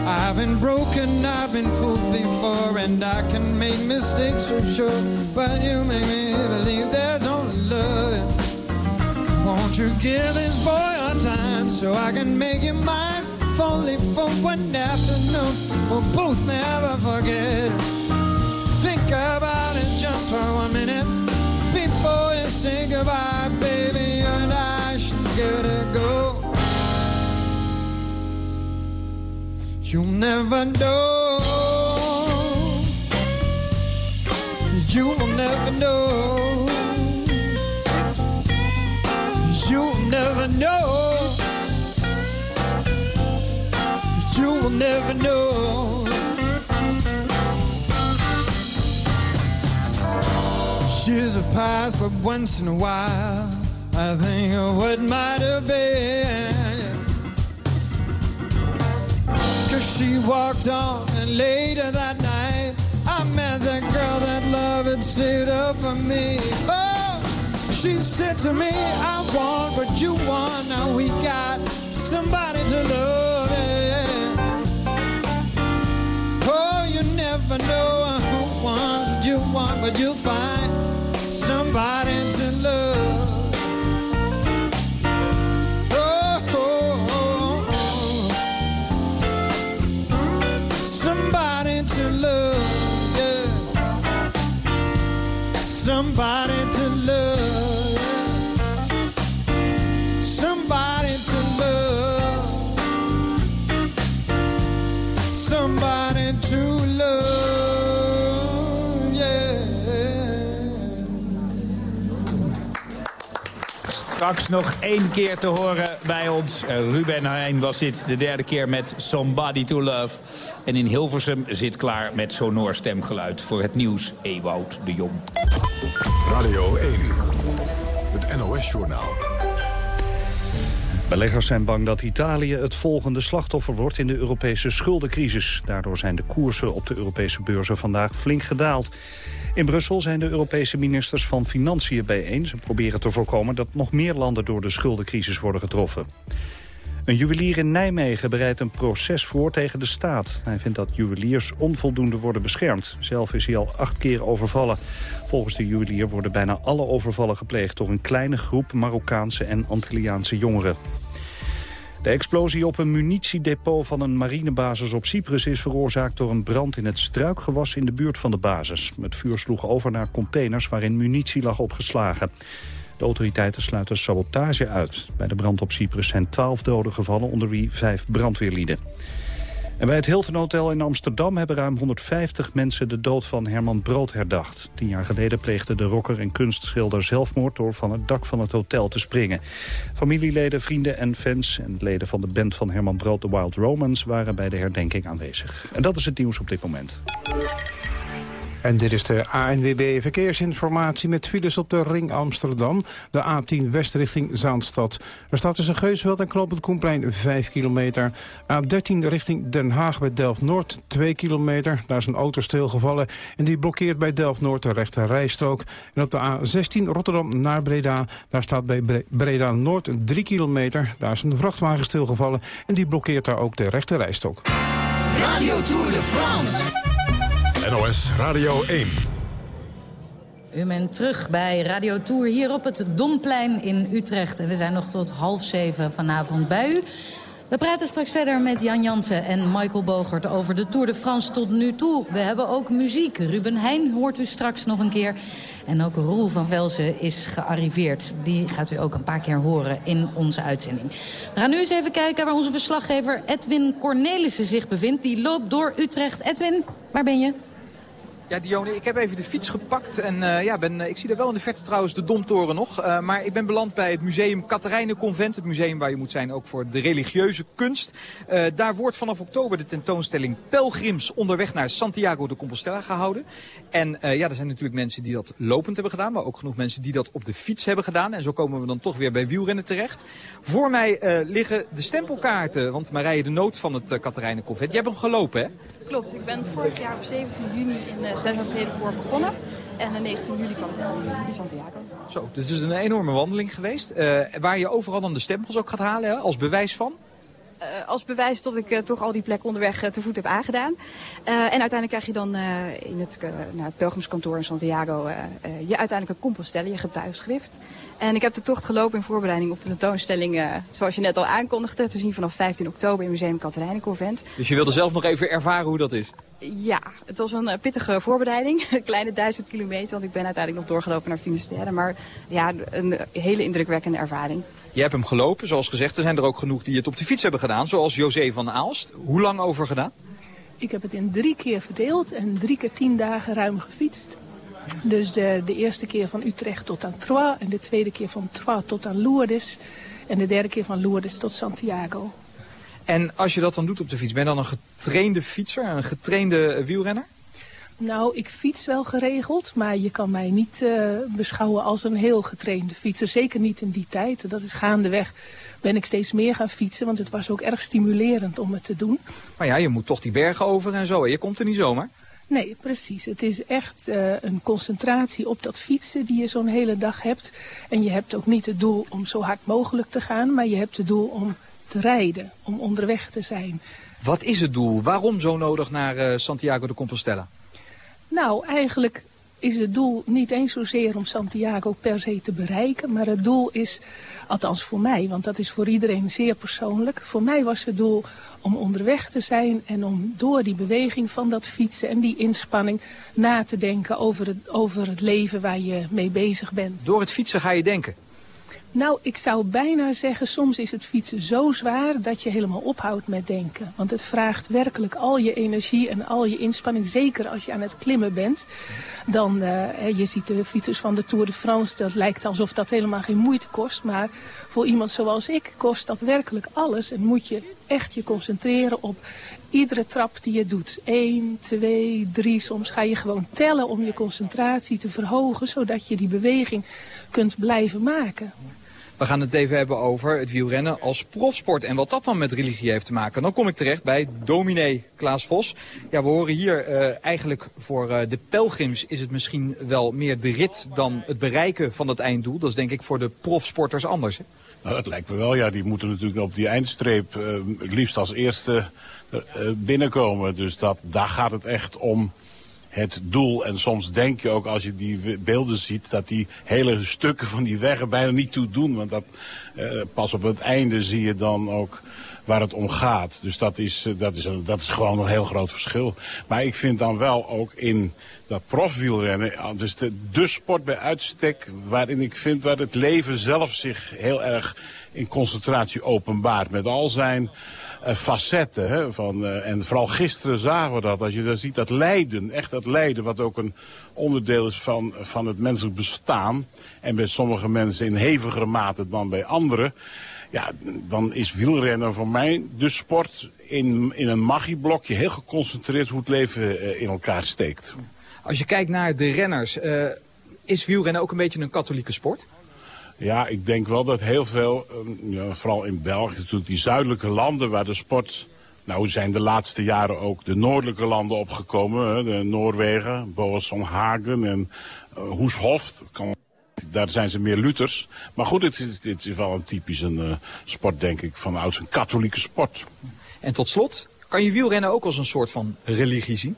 I've been broken, I've been fooled before, and I can make mistakes for sure. But you make me believe there's only love. Won't you give this boy a time so I can make you mine? If only for one afternoon, we'll both never forget. Think about it just for one minute before you say goodbye, baby. You and I go. You'll never know. You will never know. You'll never know. You will never know. Years have passed, but once in a while, I think of what might have been. Cause she walked on, and later that night, I met the girl that love had saved up for me. Oh, she said to me, I want what you want. Now we got somebody to love. Yeah. Oh, you never know who wants what you want, but you'll find somebody to love. Somebody Straks nog één keer te horen bij ons. Eh, Ruben Heijn was dit de derde keer met Somebody to Love. En in Hilversum zit klaar met sonor stemgeluid voor het nieuws Ewout de Jong. Radio 1, het NOS-journaal. Beleggers zijn bang dat Italië het volgende slachtoffer wordt in de Europese schuldencrisis. Daardoor zijn de koersen op de Europese beurzen vandaag flink gedaald. In Brussel zijn de Europese ministers van Financiën bijeen. Ze proberen te voorkomen dat nog meer landen door de schuldencrisis worden getroffen. Een juwelier in Nijmegen bereidt een proces voor tegen de staat. Hij vindt dat juweliers onvoldoende worden beschermd. Zelf is hij al acht keer overvallen. Volgens de juwelier worden bijna alle overvallen gepleegd... door een kleine groep Marokkaanse en Antilliaanse jongeren. De explosie op een munitiedepot van een marinebasis op Cyprus is veroorzaakt door een brand in het struikgewas in de buurt van de basis. Het vuur sloeg over naar containers waarin munitie lag opgeslagen. De autoriteiten sluiten sabotage uit. Bij de brand op Cyprus zijn twaalf doden gevallen, onder wie vijf brandweerlieden. En bij het Hilton Hotel in Amsterdam hebben ruim 150 mensen de dood van Herman Brood herdacht. Tien jaar geleden pleegde de rocker en kunstschilder zelfmoord door van het dak van het hotel te springen. Familieleden, vrienden en fans en leden van de band van Herman Brood, The Wild Romans, waren bij de herdenking aanwezig. En dat is het nieuws op dit moment. En dit is de ANWB Verkeersinformatie met files op de Ring Amsterdam. De A10 West richting Zaanstad. Er staat tussen Geusveld en Knopend Koenplein 5 kilometer. A13 richting Den Haag bij Delft-Noord 2 kilometer. Daar is een auto stilgevallen en die blokkeert bij Delft-Noord de rechte rijstrook. En op de A16 Rotterdam naar Breda. Daar staat bij Bre- Breda-Noord 3 kilometer. Daar is een vrachtwagen stilgevallen en die blokkeert daar ook de rechte rijstrook. Radio Tour de France. NOS Radio 1. U bent terug bij Radio Tour hier op het Domplein in Utrecht. En we zijn nog tot half zeven vanavond bij u. We praten straks verder met Jan Jansen en Michael Bogert over de Tour de France tot nu toe. We hebben ook muziek. Ruben Heijn hoort u straks nog een keer. En ook Roel van Velzen is gearriveerd. Die gaat u ook een paar keer horen in onze uitzending. We gaan nu eens even kijken waar onze verslaggever Edwin Cornelissen zich bevindt. Die loopt door Utrecht. Edwin, waar ben je? Ja, Dione, ik heb even de fiets gepakt en uh, ja, ben, ik zie er wel in de verte trouwens de Domtoren nog. Uh, maar ik ben beland bij het museum Convent, het museum waar je moet zijn ook voor de religieuze kunst. Daar wordt vanaf oktober de tentoonstelling Pelgrims onderweg naar Santiago de Compostela gehouden. En ja, er zijn natuurlijk mensen die dat lopend hebben gedaan, maar ook genoeg mensen die dat op de fiets hebben gedaan. En zo komen we dan toch weer bij wielrennen terecht. Voor mij liggen de stempelkaarten, want Marije de Noot van het uh, Convent. Jij hebt hem gelopen, hè? Klopt, ik ben vorig jaar op 17 juni in uh, San voor begonnen. En de 19 juli kwam ik in Santiago. Zo, dus het is een enorme wandeling geweest. Uh, waar je overal dan de stempels ook gaat halen, hè, als bewijs van? Uh, als bewijs dat ik uh, toch al die plekken onderweg uh, te voet heb aangedaan. en uiteindelijk krijg je dan in het, naar het pelgrimskantoor in Santiago je uiteindelijk een compostelle, je getuigschrift. En ik heb de tocht gelopen in voorbereiding op de tentoonstelling, zoals je net al aankondigde, te zien vanaf 15 oktober in Museum Katerijnenconvent. Dus je wilde zelf nog even ervaren hoe dat is? Ja, het was een pittige voorbereiding. Een kleine duizend kilometer, want ik ben uiteindelijk nog doorgelopen naar Finisterre. Maar ja, een hele indrukwekkende ervaring. Je hebt hem gelopen, zoals gezegd. Er zijn er ook genoeg die het op de fiets hebben gedaan, zoals José van Aalst. Hoe lang over gedaan? Ik heb het in drie keer verdeeld en drie keer tien dagen ruim gefietst. Dus de, de eerste keer van Utrecht tot aan Troyes en de tweede keer van Troyes tot aan Lourdes. En de derde keer van Lourdes tot Santiago. En als je dat dan doet op de fiets, ben je dan een getrainde fietser, een getrainde wielrenner? Nou, ik fiets wel geregeld, maar je kan mij niet uh, beschouwen als een heel getrainde fietser. Zeker niet in die tijd. Dat is gaandeweg ben ik steeds meer gaan fietsen, want het was ook erg stimulerend om het te doen. Maar ja, je moet toch die bergen over en zo. Je komt er niet zomaar. Nee, precies. Het is echt uh, een concentratie op dat fietsen die je zo'n hele dag hebt. En je hebt ook niet het doel om zo hard mogelijk te gaan, maar je hebt het doel om te rijden, om onderweg te zijn. Wat is het doel? Waarom zo nodig naar uh, Santiago de Compostela? Nou, eigenlijk is het doel niet eens zozeer om Santiago per se te bereiken. Maar het doel is, althans voor mij, want dat is voor iedereen zeer persoonlijk. Voor mij was het doel om onderweg te zijn en om door die beweging van dat fietsen en die inspanning na te denken over het, over het leven waar je mee bezig bent. Door het fietsen ga je denken? Nou, ik zou bijna zeggen, soms is het fietsen zo zwaar dat je helemaal ophoudt met denken. Want het vraagt werkelijk al je energie en al je inspanning. Zeker als je aan het klimmen bent. Dan, uh, je ziet de fietsers van de Tour de France, dat lijkt alsof dat helemaal geen moeite kost. Maar voor iemand zoals ik kost dat werkelijk alles. En moet je echt je concentreren op iedere trap die je doet. 1, 2, 3, soms ga je gewoon tellen om je concentratie te verhogen. Zodat je die beweging kunt blijven maken. We gaan het even hebben over het wielrennen als profsport en wat dat dan met religie heeft te maken. Dan kom ik terecht bij dominee Klaas Vos. Ja, we horen hier uh, eigenlijk voor uh, de pelgrims is het misschien wel meer de rit dan het bereiken van het einddoel. Dat is denk ik voor de profsporters anders. Hè? Nou, dat lijkt me wel. Ja, die moeten natuurlijk op die eindstreep uh, het liefst als eerste binnenkomen. Dus dat, daar gaat het echt om het doel. En soms denk je ook als je die beelden ziet dat die hele stukken van die wegen bijna niet toe doen. Want dat, eh, pas op het einde zie je dan ook waar het om gaat. Dus dat is, eh, dat, is, dat is gewoon een heel groot verschil. Maar ik vind dan wel ook in dat profwielrennen, dus de, de sport bij uitstek waarin ik vind waar het leven zelf zich heel erg in concentratie openbaart. Met al zijn facetten. Hè, van, uh, en vooral gisteren zagen we dat. Als je daar ziet dat lijden, echt dat lijden wat ook een onderdeel is van, van het menselijk bestaan. En bij sommige mensen in hevigere mate dan bij anderen. Ja, dan is wielrennen voor mij de sport in, in een magieblokje heel geconcentreerd hoe het leven uh, in elkaar steekt. Als je kijkt naar de renners, is wielrennen ook een beetje een katholieke sport? Ja, ik denk wel dat heel veel, ehm, ja, vooral in België natuurlijk, die zuidelijke landen waar de sport... Nou zijn de laatste jaren ook de noordelijke landen opgekomen. Hè, de Noorwegen, Boas van Hagen en uh, Hoeshoft. Kan, daar zijn ze meer Luthers. Maar goed, het is, dit is wel een typisch een, uh, sport, denk ik, van ouds een katholieke sport. En tot slot, kan je wielrennen ook als een soort van religie zien?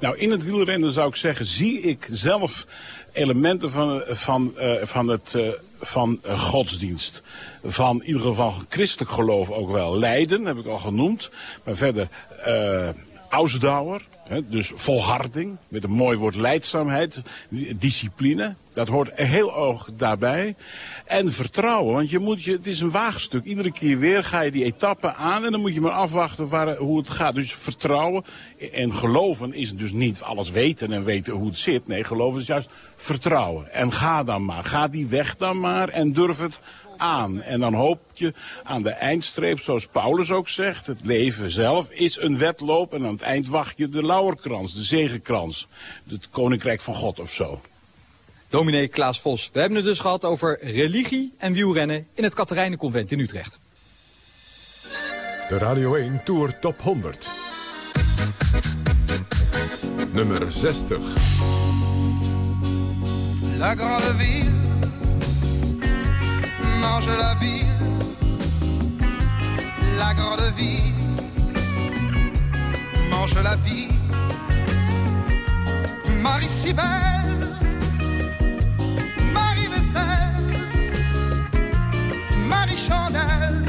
Nou, in het wielrennen zou ik zeggen, zie ik zelf elementen van, van, uh, van het van godsdienst. Van in ieder geval christelijk geloof ook wel. Leiden heb ik al genoemd. Maar verder uh, Ausdauer, Dus volharding, met een mooi woord leidzaamheid, discipline. Dat hoort heel erg daarbij. En vertrouwen, want je moet je, het is een waagstuk. Iedere keer weer ga je die etappe aan en dan moet je maar afwachten waar, hoe het gaat. Dus vertrouwen en geloven is dus niet alles weten en weten hoe het zit. Nee, geloven is juist vertrouwen. En ga dan maar, ga die weg dan maar en durf het aan. En dan hoop je aan de eindstreep, zoals Paulus ook zegt... het leven zelf is een wedloop en aan het eind wacht je de lauwerkrans, de zegenkrans. Het koninkrijk van God of zo. Dominee Klaas Vos, we hebben het dus gehad over religie en wielrennen in het Katerijnenconvent in Utrecht. De Radio 1 Tour Top 100. Nummer 60. La grande ville mange la ville. La grande ville mange la vie. Marie si belle, Marie Vaisselle, Marie Chandelle,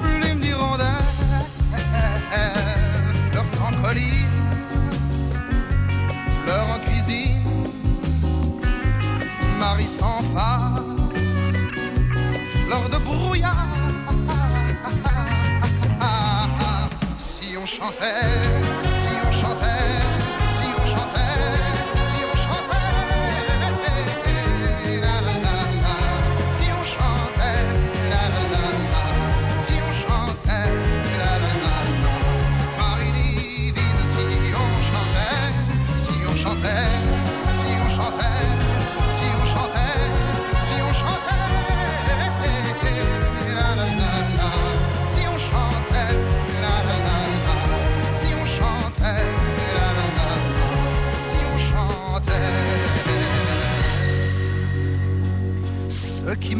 plume d'hirondelle, fleurs sans colline, fleurs en cuisine, Marie sans phare, fleurs de brouillard. Si on chantait,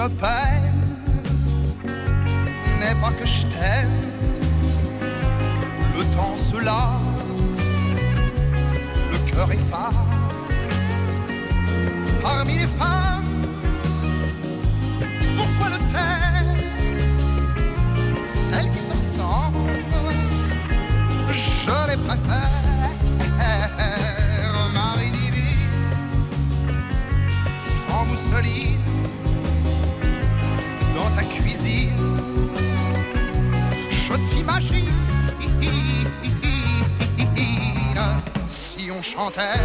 me peine n'est pas que je t'aime, le temps se lasse, le cœur efface. Parmi les femmes, pourquoi le taire Celles qui te ressemblent, je les préfère. Marie divine, sans mousseline, plaisir. Je t'imagine si on chantait.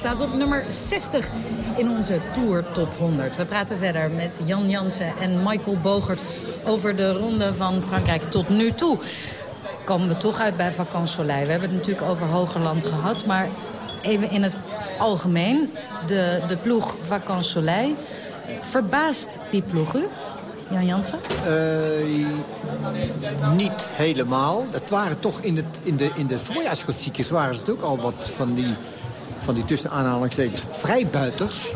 Staat op nummer 60 in onze Tour Top 100. We praten verder met Jan Jansen en Michael Bogert over de ronde van Frankrijk tot nu toe. Komen we toch uit bij Vacances Soleil. We hebben het natuurlijk over Hogerland gehad, maar even in het algemeen. De, de ploeg Vacances Soleil, verbaast die ploeg u? Jan Jansen? Eh, niet helemaal. Het waren toch in, het, in de, in de voorjaarsklassiekers waren ze ook al wat van die, van die tussen aanhalingstekens vrijbuiters.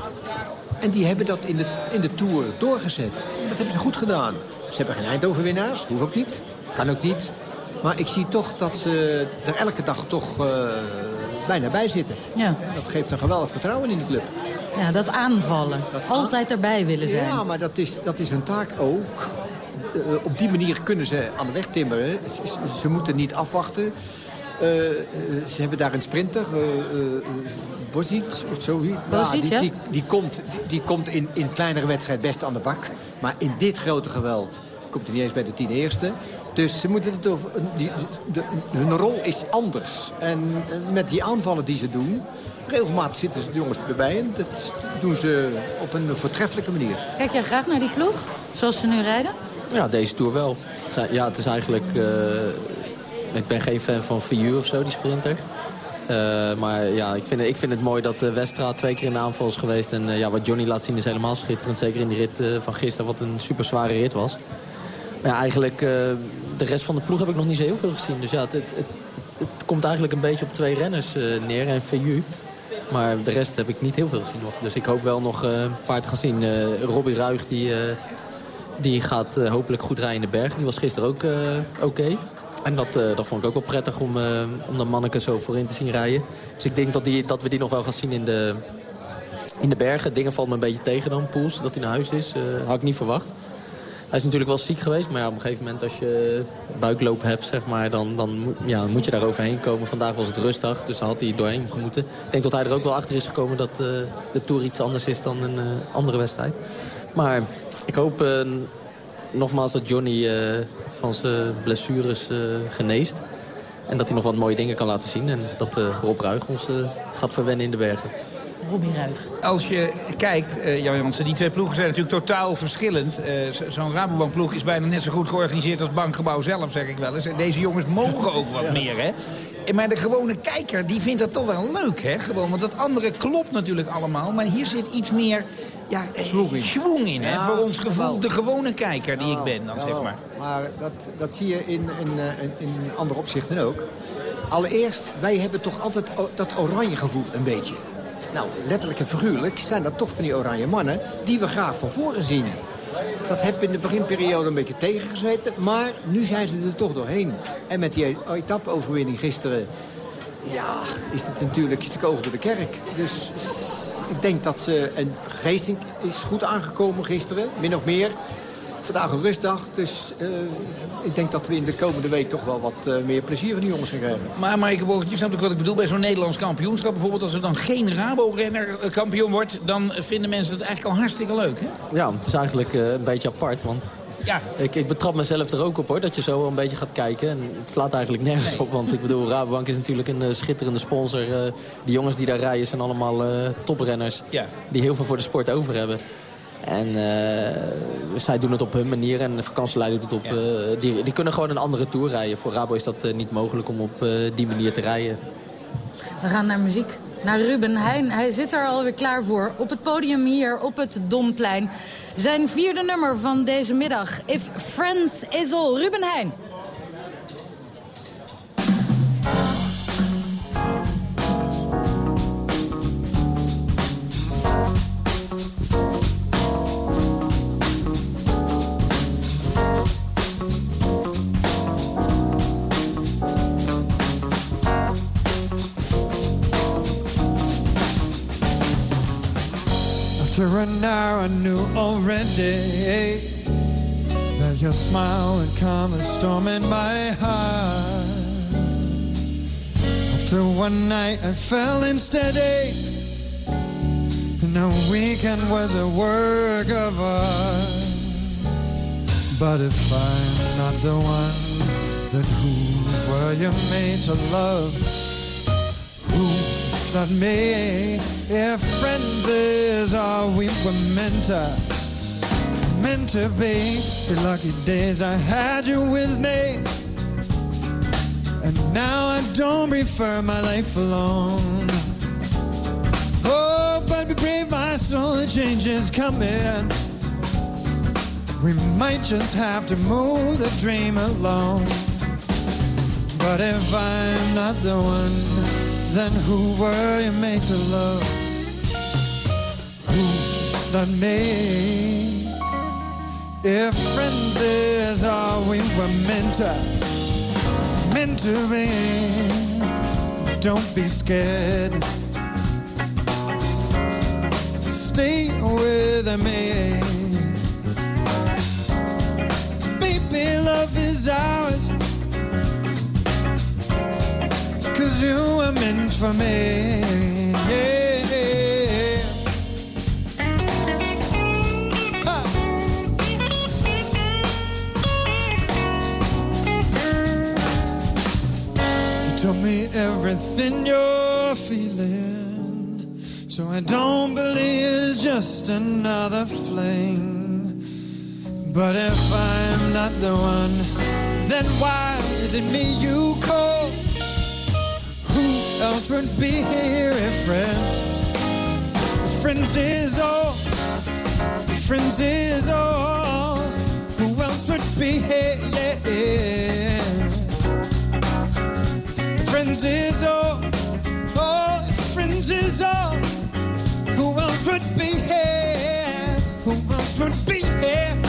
En die hebben dat in de, in de Tour doorgezet. Dat hebben ze goed gedaan. Ze hebben geen eindoverwinnaars, hoeft ook niet. Kan ook niet. Maar ik zie toch dat ze er elke dag toch eh, bijna bij zitten. Ja. En dat geeft een geweldig vertrouwen in die club. Ja, dat aanvallen. Altijd erbij willen zijn. Ja, maar dat is, dat is hun taak ook. Eh, op die manier kunnen ze aan de weg timmeren. Ze moeten niet afwachten. Eh, eh, ze hebben daar een sprinter, uh, Bozic of zo. Bozic, die, ja? die, die komt, die, die komt in, in kleinere wedstrijd best aan de bak. Maar in dit grote geweld komt hij niet eens bij de tien eerste. Dus ze moeten het over, die, de, hun rol is anders. En met die aanvallen die ze doen... regelmatig zitten ze de jongens erbij. En dat doen ze op een voortreffelijke manier. Kijk jij graag naar die ploeg, zoals ze nu rijden? Ja, deze Tour wel. Ja, het is eigenlijk... eh, ik ben geen fan van VU of zo, die sprinter. Eh, maar ja, ik vind, ik vind het mooi dat eh, Westra twee keer in de aanval is geweest. En eh, ja, wat Johnny laat zien is helemaal schitterend. Zeker in die rit van gisteren, wat een super zware rit was. Maar eigenlijk, de rest van de ploeg heb ik nog niet zo heel veel gezien. Dus ja, het, het, komt eigenlijk een beetje op twee renners neer en VU. Maar de rest heb ik niet heel veel gezien nog. Dus ik hoop wel nog een te gaan zien. Robbie Ruig, die, gaat hopelijk goed rijden in de berg. Die was gisteren ook oké. En dat, eh, dat vond ik ook wel prettig om, eh, om dat manneke zo voorin te zien rijden. Dus ik denk dat, die, dat we die nog wel gaan zien in de, in de bergen. Dingen valt me een beetje tegen dan, Poels, dat hij naar huis is. eh, had ik niet verwacht. Hij is natuurlijk wel ziek geweest, maar ja, op een gegeven moment als je buikloop hebt, zeg maar, dan, dan ja, moet je daar overheen komen. Vandaag was het rustig, dus dan had hij doorheen moeten. Ik denk dat hij er ook wel achter is gekomen dat de Tour iets anders is dan een andere wedstrijd. Maar ik hoop nogmaals dat Johnny van zijn blessures eh, geneest. En dat hij nog wat mooie dingen kan laten zien. En dat eh, Rob Ruig ons eh, gaat verwennen in de bergen. Als je kijkt, eh Jan Jansen, die twee ploegen zijn natuurlijk totaal verschillend. Eh, zo- Zo'n Rabobankploeg is bijna net zo goed georganiseerd als Bankgebouw zelf, zeg ik wel eens. En deze jongens mogen ook wat meer, hè? Eh, Maar de gewone kijker, die vindt dat toch wel leuk, hè? Gewoon, want dat andere klopt natuurlijk allemaal. Maar hier zit iets meer ja, eh, schwung in, hè? Ja, Voor ons gevoel, de gewone kijker die ik ben dan, zeg maar. Maar dat, dat zie je in, in, eh, in, in andere opzichten ook. Allereerst, wij hebben toch altijd dat oranje gevoel een beetje. Nou, letterlijk en figuurlijk zijn dat toch van die oranje mannen... die we graag van voren zien. Dat heb in de beginperiode een beetje tegengezeten... maar nu zijn ze er toch doorheen. En met die etappe-overwinning gisteren... ja, is het natuurlijk een stuk oog door de kerk. Dus ik denk dat ze... En Geesink is goed aangekomen gisteren, min of meer. Vandaag een rustdag, dus eh, ik denk dat we in de komende week toch wel wat eh, meer plezier van die jongens gaan krijgen. Maar Maaike Borgert, je snapt ook wat ik bedoel bij zo'n Nederlands kampioenschap. Bijvoorbeeld als er dan geen Rabo-renner eh, kampioen wordt... dan vinden mensen het eigenlijk al hartstikke leuk, hè? Ja, het is eigenlijk eh, een beetje apart, want Ja. ik, ik betrap mezelf er ook op hoor, dat je zo wel een beetje gaat kijken. En het slaat eigenlijk nergens op, want ik bedoel, Rabobank is natuurlijk een schitterende sponsor. Eh, die jongens die daar rijden zijn allemaal eh, toprenners Ja. die heel veel voor de sport over hebben. En eh, zij doen het op hun manier en de vakantieleider doet het op... eh, die, die kunnen gewoon een andere tour rijden. Voor Rabo is dat eh, niet mogelijk om op die manier te rijden. We gaan naar muziek. Naar Ruben Heijn. Hij zit er alweer klaar voor. Op het podium hier op het Domplein. Zijn vierde nummer van deze middag. If Friends is All. Ruben Heijn. After an hour, I knew already that your smile would come a storm in my heart. After one night, I fell unsteady, and our weekend was a work of art. But if I'm not the one, then who were you made to love? Who's not me? If friends is all we were meant to, meant to be. The lucky days I had you with me, and now I don't prefer my life alone. Oh, but be brave, my soul, the change is coming. We might just have to move the dream along. But if I'm not the one, then who were you made to love? Who's not me? If friends is all we were meant to, meant to be, don't be scared. Stay with me. Baby, love is ours. Cause you were meant for me. Yeah. Told me everything you're feeling, so I don't believe it's just another fling. But if I'm not the one, then why is it me you call? Who else would be here if friends? Friends is all. Friends is all. Who else would be here? Friends is all. Oh, friends is all. Who else would be here? Who else would be here?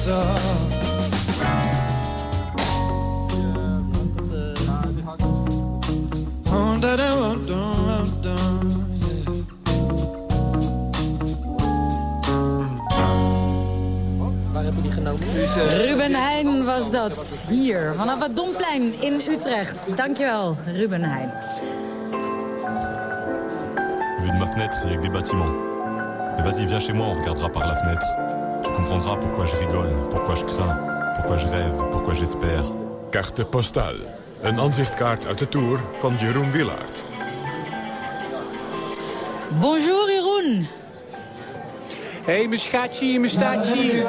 Waar heb je die genomen? Ruben Heijn was dat, hier, vanaf het Domplein in Utrecht. Dankjewel, Ruben Heijn. Vu de ma fenêtre, il n'y a que des bâtiments. Vas-y, viens chez moi, on regardera par la fenêtre. Tu comprendras pourquoi je rigole, pourquoi je crains, pourquoi je rêve, pourquoi j'espère. Carte postale. Een aanzichtkaart uit de Tour van Jeroen Willaert. Bonjour, Jeroen. Hé, hey, mijn schatje, mijn staatje.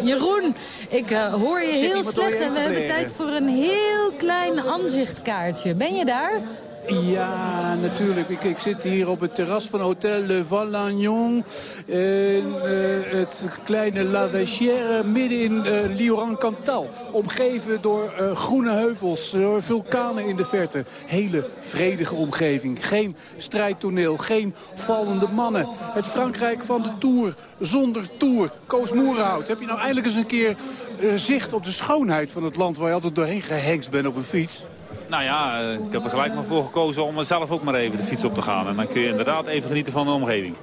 Jeroen, ik eh, hoor je heel slecht en we hebben tijd voor een heel klein aanzichtkaartje. Ben je daar? Ja, natuurlijk. Ik, ik zit hier op het terras van Hotel Le Valagnon. En, eh, het kleine La Vechère midden in uh, Lioran-Cantal. Omgeven door eh, groene heuvels, door vulkanen in de verte. Hele vredige omgeving. Geen strijdtoneel, geen vallende mannen. Het Frankrijk van de Tour, zonder Tour. Koos Moerhout, heb je nou eindelijk eens een keer zicht op de schoonheid van het land... waar je altijd doorheen gehengst bent op een fiets? Nou ja, eh, ik heb er gelijk maar voor gekozen om zelf ook maar even de fiets op te gaan. En dan kun je inderdaad even genieten van de omgeving.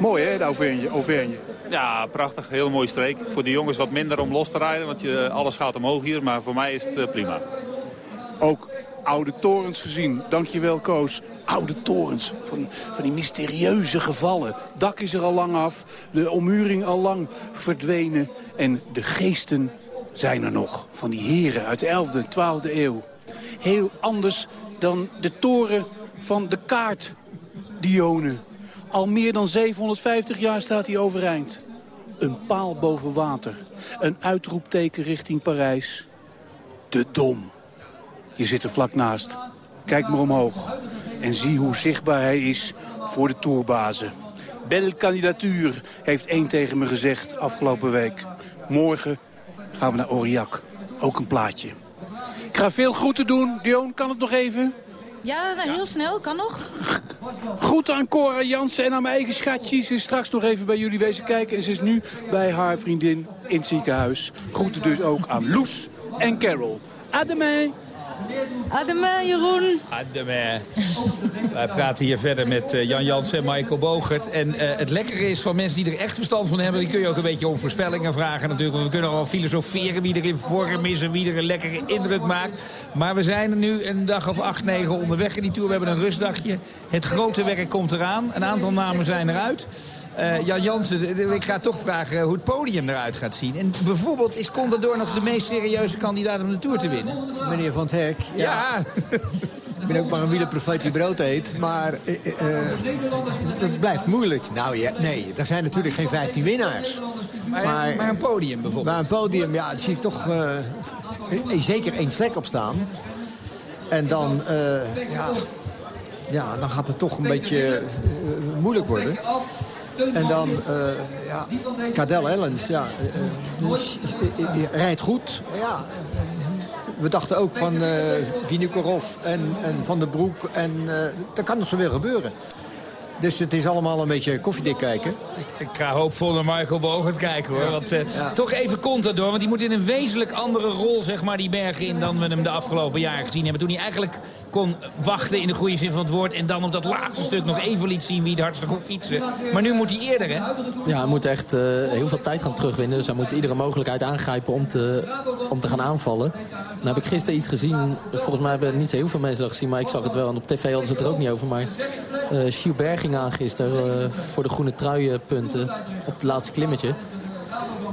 Mooi hè, de Auvergne. Auvergne. Ja, prachtig. Heel mooie streek. Voor de jongens wat minder om los te rijden, want je, alles gaat omhoog hier. Maar voor mij is het eh, prima. Ook oude torens gezien. Dankjewel, Koos. Oude torens van, van die mysterieuze gevallen. Dak is er al lang af, de ommuring al lang verdwenen. En de geesten zijn er nog, van die heren uit de 11e, 12e eeuw. Heel anders dan de toren van de kaart, Dione. Al meer dan 750 jaar staat hij overeind. Een paal boven water. Een uitroepteken richting Parijs. De Dom. Je zit er vlak naast. Kijk maar omhoog. En zie hoe zichtbaar hij is voor de tourbazen. Belle kandidatuur, heeft één tegen me gezegd afgelopen week. Morgen gaan we naar Aurillac. Ook een plaatje. Ik ga veel groeten doen. Dion, kan het nog even? Ja, nou, heel snel, kan nog. Groeten aan Cora Jansen en aan mijn eigen schatje. Ze is straks nog even bij jullie wezen kijken. En ze is nu bij haar vriendin in het ziekenhuis. Groeten dus ook aan Loes en Carol. Ademé. Ademé, Jeroen. Ademé. Wij praten hier verder met eh, Jan Jansen en Michael Bogert. En eh, het lekkere is van mensen die er echt verstand van hebben... die kun je ook een beetje om voorspellingen vragen natuurlijk. Want we kunnen al filosoferen wie er in vorm is... en wie er een lekkere indruk maakt. Maar we zijn nu een dag of acht, negen onderweg in die tour. We hebben een rustdagje. Het grote werk komt eraan. Een aantal namen zijn eruit. Eh, Jan Jansen, ik ga toch vragen hoe het podium eruit gaat zien. En bijvoorbeeld, is Contador nog de meest serieuze kandidaat om de Tour te winnen? Meneer Van het Hek. Ja. Ik ben ook maar een wielerprofeet die brood eet. Maar eh, eh, het blijft moeilijk. Nou ja, nee, er zijn natuurlijk geen 15 winnaars. Maar, maar, een podium bijvoorbeeld? Maar een podium, ja, daar zie ik toch uh, zeker één slek op staan. En dan, ja, ja, dan gaat het toch een beetje moeilijk worden. En dan, uh, ja, Cadel Ellens, ja, uh, rijdt goed. Ja, we dachten ook van uh, Vinokourov en, en Van der Broek. En dat kan nog zo weer gebeuren. Dus het is allemaal een beetje koffiedik kijken. Ik, ik ga hoopvol naar Michael Bogert kijken hoor. Want, uh, ja. Toch even Contador, want die moet in een wezenlijk andere rol zeg maar, die bergen in... dan we hem de afgelopen jaren gezien hebben. Toen hij eigenlijk kon wachten in de goede zin van het woord... en dan op dat laatste stuk nog even liet zien wie het hardste kon fietsen. Maar nu moet hij eerder, hè? Ja, hij moet echt uh, heel veel tijd gaan terugwinnen. Dus hij moet iedere mogelijkheid aangrijpen om te, om te gaan aanvallen. Dan heb ik gisteren iets gezien. Volgens mij hebben niet heel veel mensen dat gezien, maar ik zag het wel. En op tv hadden ze het er ook niet over. Maar uh, Gilbert ging aan gisteren uh, voor de groene truienpunten op het laatste klimmetje.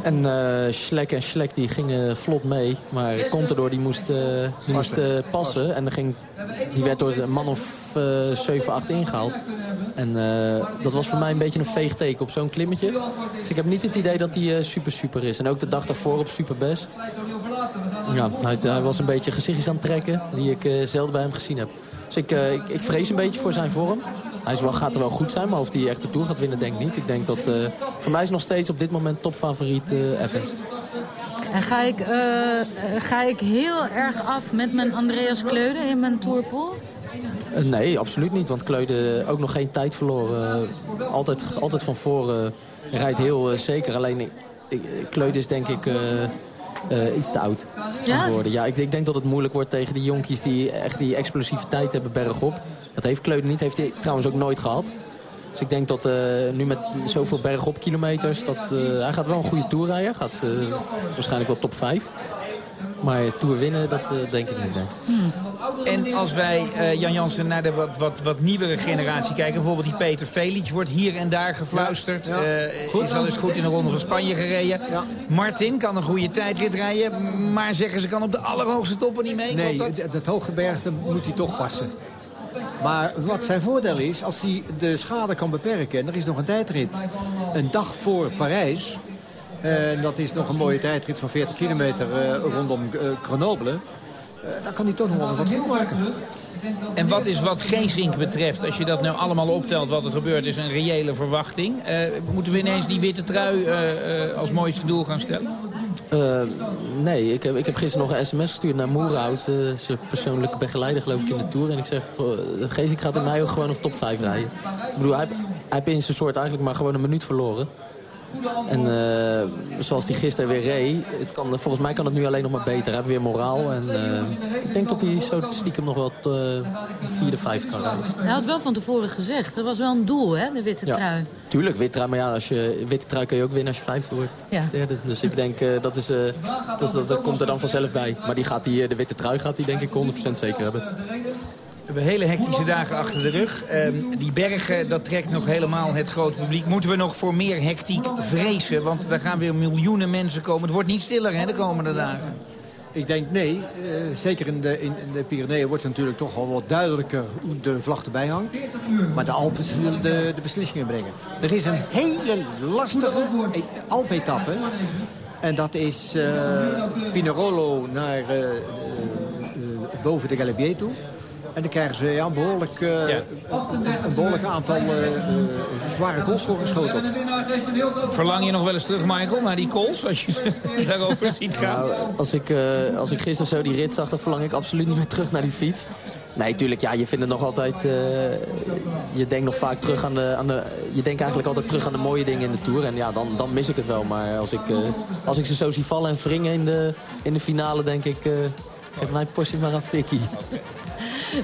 En uh, Schlek en Schlek die gingen vlot mee. Maar Contador die moest, uh, die moest uh, passen. En ging, die werd door een man of 7, 8 ingehaald. En dat was voor mij een beetje een veeg teken op zo'n klimmetje. Dus ik heb niet het idee dat hij super super is. En ook de dag daarvoor op superbest. Ja, hij, hij, was een beetje gezichtjes aan het trekken. Die ik zelden bij hem gezien heb. Dus ik, ik, ik vrees een beetje voor zijn vorm. Hij is wel, gaat er wel goed zijn, maar of hij echt de Tour gaat winnen, denk ik niet. Ik denk dat, uh, voor mij is nog steeds op dit moment topfavoriet uh, Evans. En ga ik, uh, ga ik heel erg af met mijn Andreas Kleude in mijn Tourpool? nee, absoluut niet. Want Kleude ook nog geen tijd verloren. altijd, altijd van voren rijdt heel zeker. Alleen Kleude is denk ik... Uh, iets te oud ja? worden. Ja, ik, ik, denk dat het moeilijk wordt tegen die jonkies die echt die explosiviteit hebben bergop. Dat heeft Kleuter niet, heeft hij trouwens ook nooit gehad. Dus ik denk dat uh, nu met zoveel bergop kilometers, dat, uh, hij gaat wel een goede Tour rijden. Gaat waarschijnlijk wel top 5. Maar Tour winnen, dat denk ik niet. Hmm. En als wij, uh, Jan Jansen, naar de wat, wat, wat nieuwere generatie kijken... bijvoorbeeld die Peter Velic wordt hier en daar gefluisterd. Ja, ja. Uh, is wel eens goed in de Ronde van Spanje gereden. Ja. Martin kan een goede tijdrit rijden... maar zeggen ze kan op de allerhoogste toppen niet mee. Nee, dat? het hoge bergte moet hij toch passen. Maar wat zijn voordeel is, als hij de schade kan beperken... en er is nog een tijdrit, een dag voor Parijs... En dat is nog een mooie tijdrit van 40 kilometer uh, rondom uh, Grenoble. Uh, dan kan hij toch nog wel wat goed maken. En wat is wat Geesink betreft, als je dat nou allemaal optelt wat er gebeurt, is een reële verwachting. moeten we ineens die witte trui als mooiste doel gaan stellen? Uh, nee, ik heb, ik heb gisteren nog een sms gestuurd naar Moerhout. Uh, zijn persoonlijke begeleider geloof ik in de Tour. En ik zeg, uh, Geesink gaat in mei ook gewoon nog top 5 rijden. Ik bedoel, hij, hij heeft in zijn soort eigenlijk maar gewoon een minuut verloren. En uh, zoals hij gisteren weer reed, het kan, volgens mij kan het nu alleen nog maar beter. Hij heeft weer moraal. En uh, ik denk dat hij zo stiekem nog wel uh, vierde, vijf kan rijden. Hij had wel van tevoren gezegd, dat was wel een doel, hè, de witte ja, trui. Tuurlijk, witte trui. Maar ja, als je, witte trui kun je ook winnen als je vijfde wordt. Ja. Derde. Dus ik denk, dat, is, dat, is, dat, komt er dan vanzelf bij. Maar die gaat die, de witte trui gaat hij denk ik 100% zeker hebben. We hebben hele hectische dagen achter de rug. Um, die bergen, dat trekt nog helemaal het grote publiek. Moeten we nog voor meer hectiek vrezen? Want daar gaan weer miljoenen mensen komen. Het wordt niet stiller hè, de komende dagen. Ik denk nee. Uh, zeker in de, in, de Pyreneeën wordt het natuurlijk toch al wat duidelijker hoe de vlag erbij hangt. Maar de Alpen zullen de, de beslissingen brengen. Er is een hele lastige Alpetappe. En dat is uh, Pinerolo naar uh, boven de Galibier toe. En dan krijgen ze ja, een, behoorlijk, uh, ja. een, een behoorlijk aantal uh, uh, zware goals voor geschoteld. Verlang je nog wel eens terug, Michael, naar die goals? Als je daarover ziet gaan. Nou, als, ik, als ik gisteren zo die rit zag, dan verlang ik absoluut niet meer terug naar die fiets. Nee, tuurlijk, ja, je vindt het nog altijd... je denkt nog vaak terug aan de, aan de... Je denkt eigenlijk altijd terug aan de mooie dingen in de Tour. En ja, dan, dan mis ik het wel. Maar als ik, als ik ze zo zie vallen en wringen in de, in de finale, denk ik... geef mijn portie maar aan Vicky.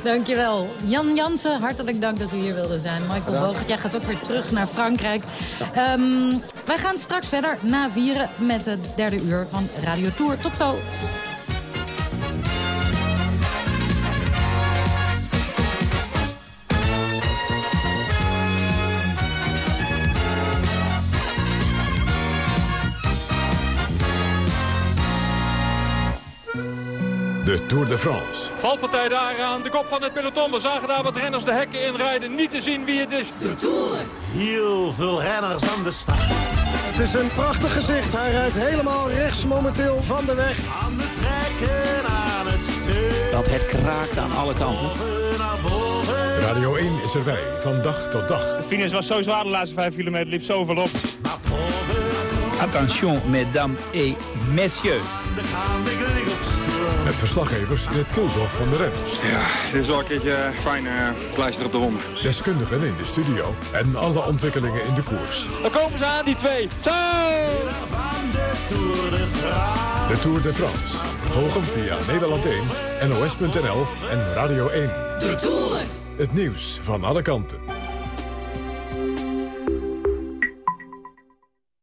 Dankjewel. Jan Jansen, hartelijk dank dat u hier wilde zijn. Michael Bogert, jij gaat ook weer terug naar Frankrijk. Ja. Um, wij gaan straks verder na vieren met het derde uur van Radio Tour. Tot zo. Tour de France. Valpartij daar aan de kop van het peloton. We zagen daar wat renners de hekken inrijden. Niet te zien wie het is. De Tour. Heel veel renners aan de start. Het is een prachtig gezicht. Hij rijdt helemaal rechts momenteel van de weg. Aan de trekken, aan het stuur. Dat het kraakt aan alle kanten. Radio 1 is erbij, van dag tot dag. De finish was zo zwaar de laatste 5 kilometer, liep zoveel op. Attention, mesdames et messieurs. Met verslaggevers in het kielzog van de renners. Ja, dit is wel een keertje fijn uh, pleister op de wond. Deskundigen in de studio en alle ontwikkelingen in de koers. Dan komen ze aan, die twee. Zo! De Tour de France. Volg hem via Nederland 1, NOS.nl en Radio 1. De Tour. Het nieuws van alle kanten.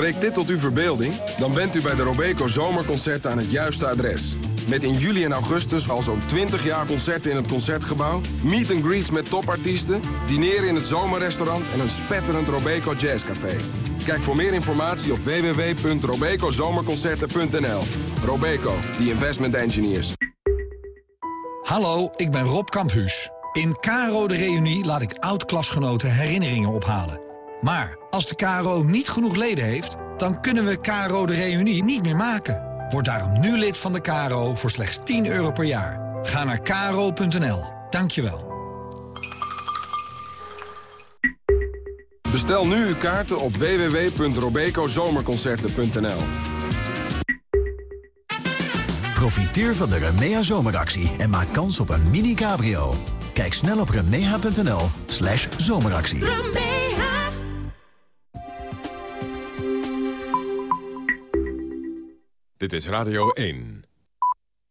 Spreekt dit tot uw verbeelding? Dan bent u bij de Robeco Zomerconcerten aan het juiste adres. Met in juli en augustus al zo'n 20 jaar concerten in het Concertgebouw... meet and greets met topartiesten, dineren in het zomerrestaurant... en een spetterend Robeco Jazzcafé. Kijk voor meer informatie op www.robecozomerconcerten.nl. Robeco, the investment engineers. Hallo, ik ben Rob Kamphuus. In Caro de Reunie laat ik oud-klasgenoten herinneringen ophalen. Maar als de KRO niet genoeg leden heeft, dan kunnen we KRO de Reunie niet meer maken. Word daarom nu lid van de KRO voor slechts 10 euro per jaar. Ga naar kro.nl. Dankjewel. Bestel nu uw kaarten op www.robecozomerconcerten.nl. Profiteer van de Remea zomeractie en maak kans op een mini cabrio. Kijk snel op remea.nl slash zomeractie. Dit is Radio 1.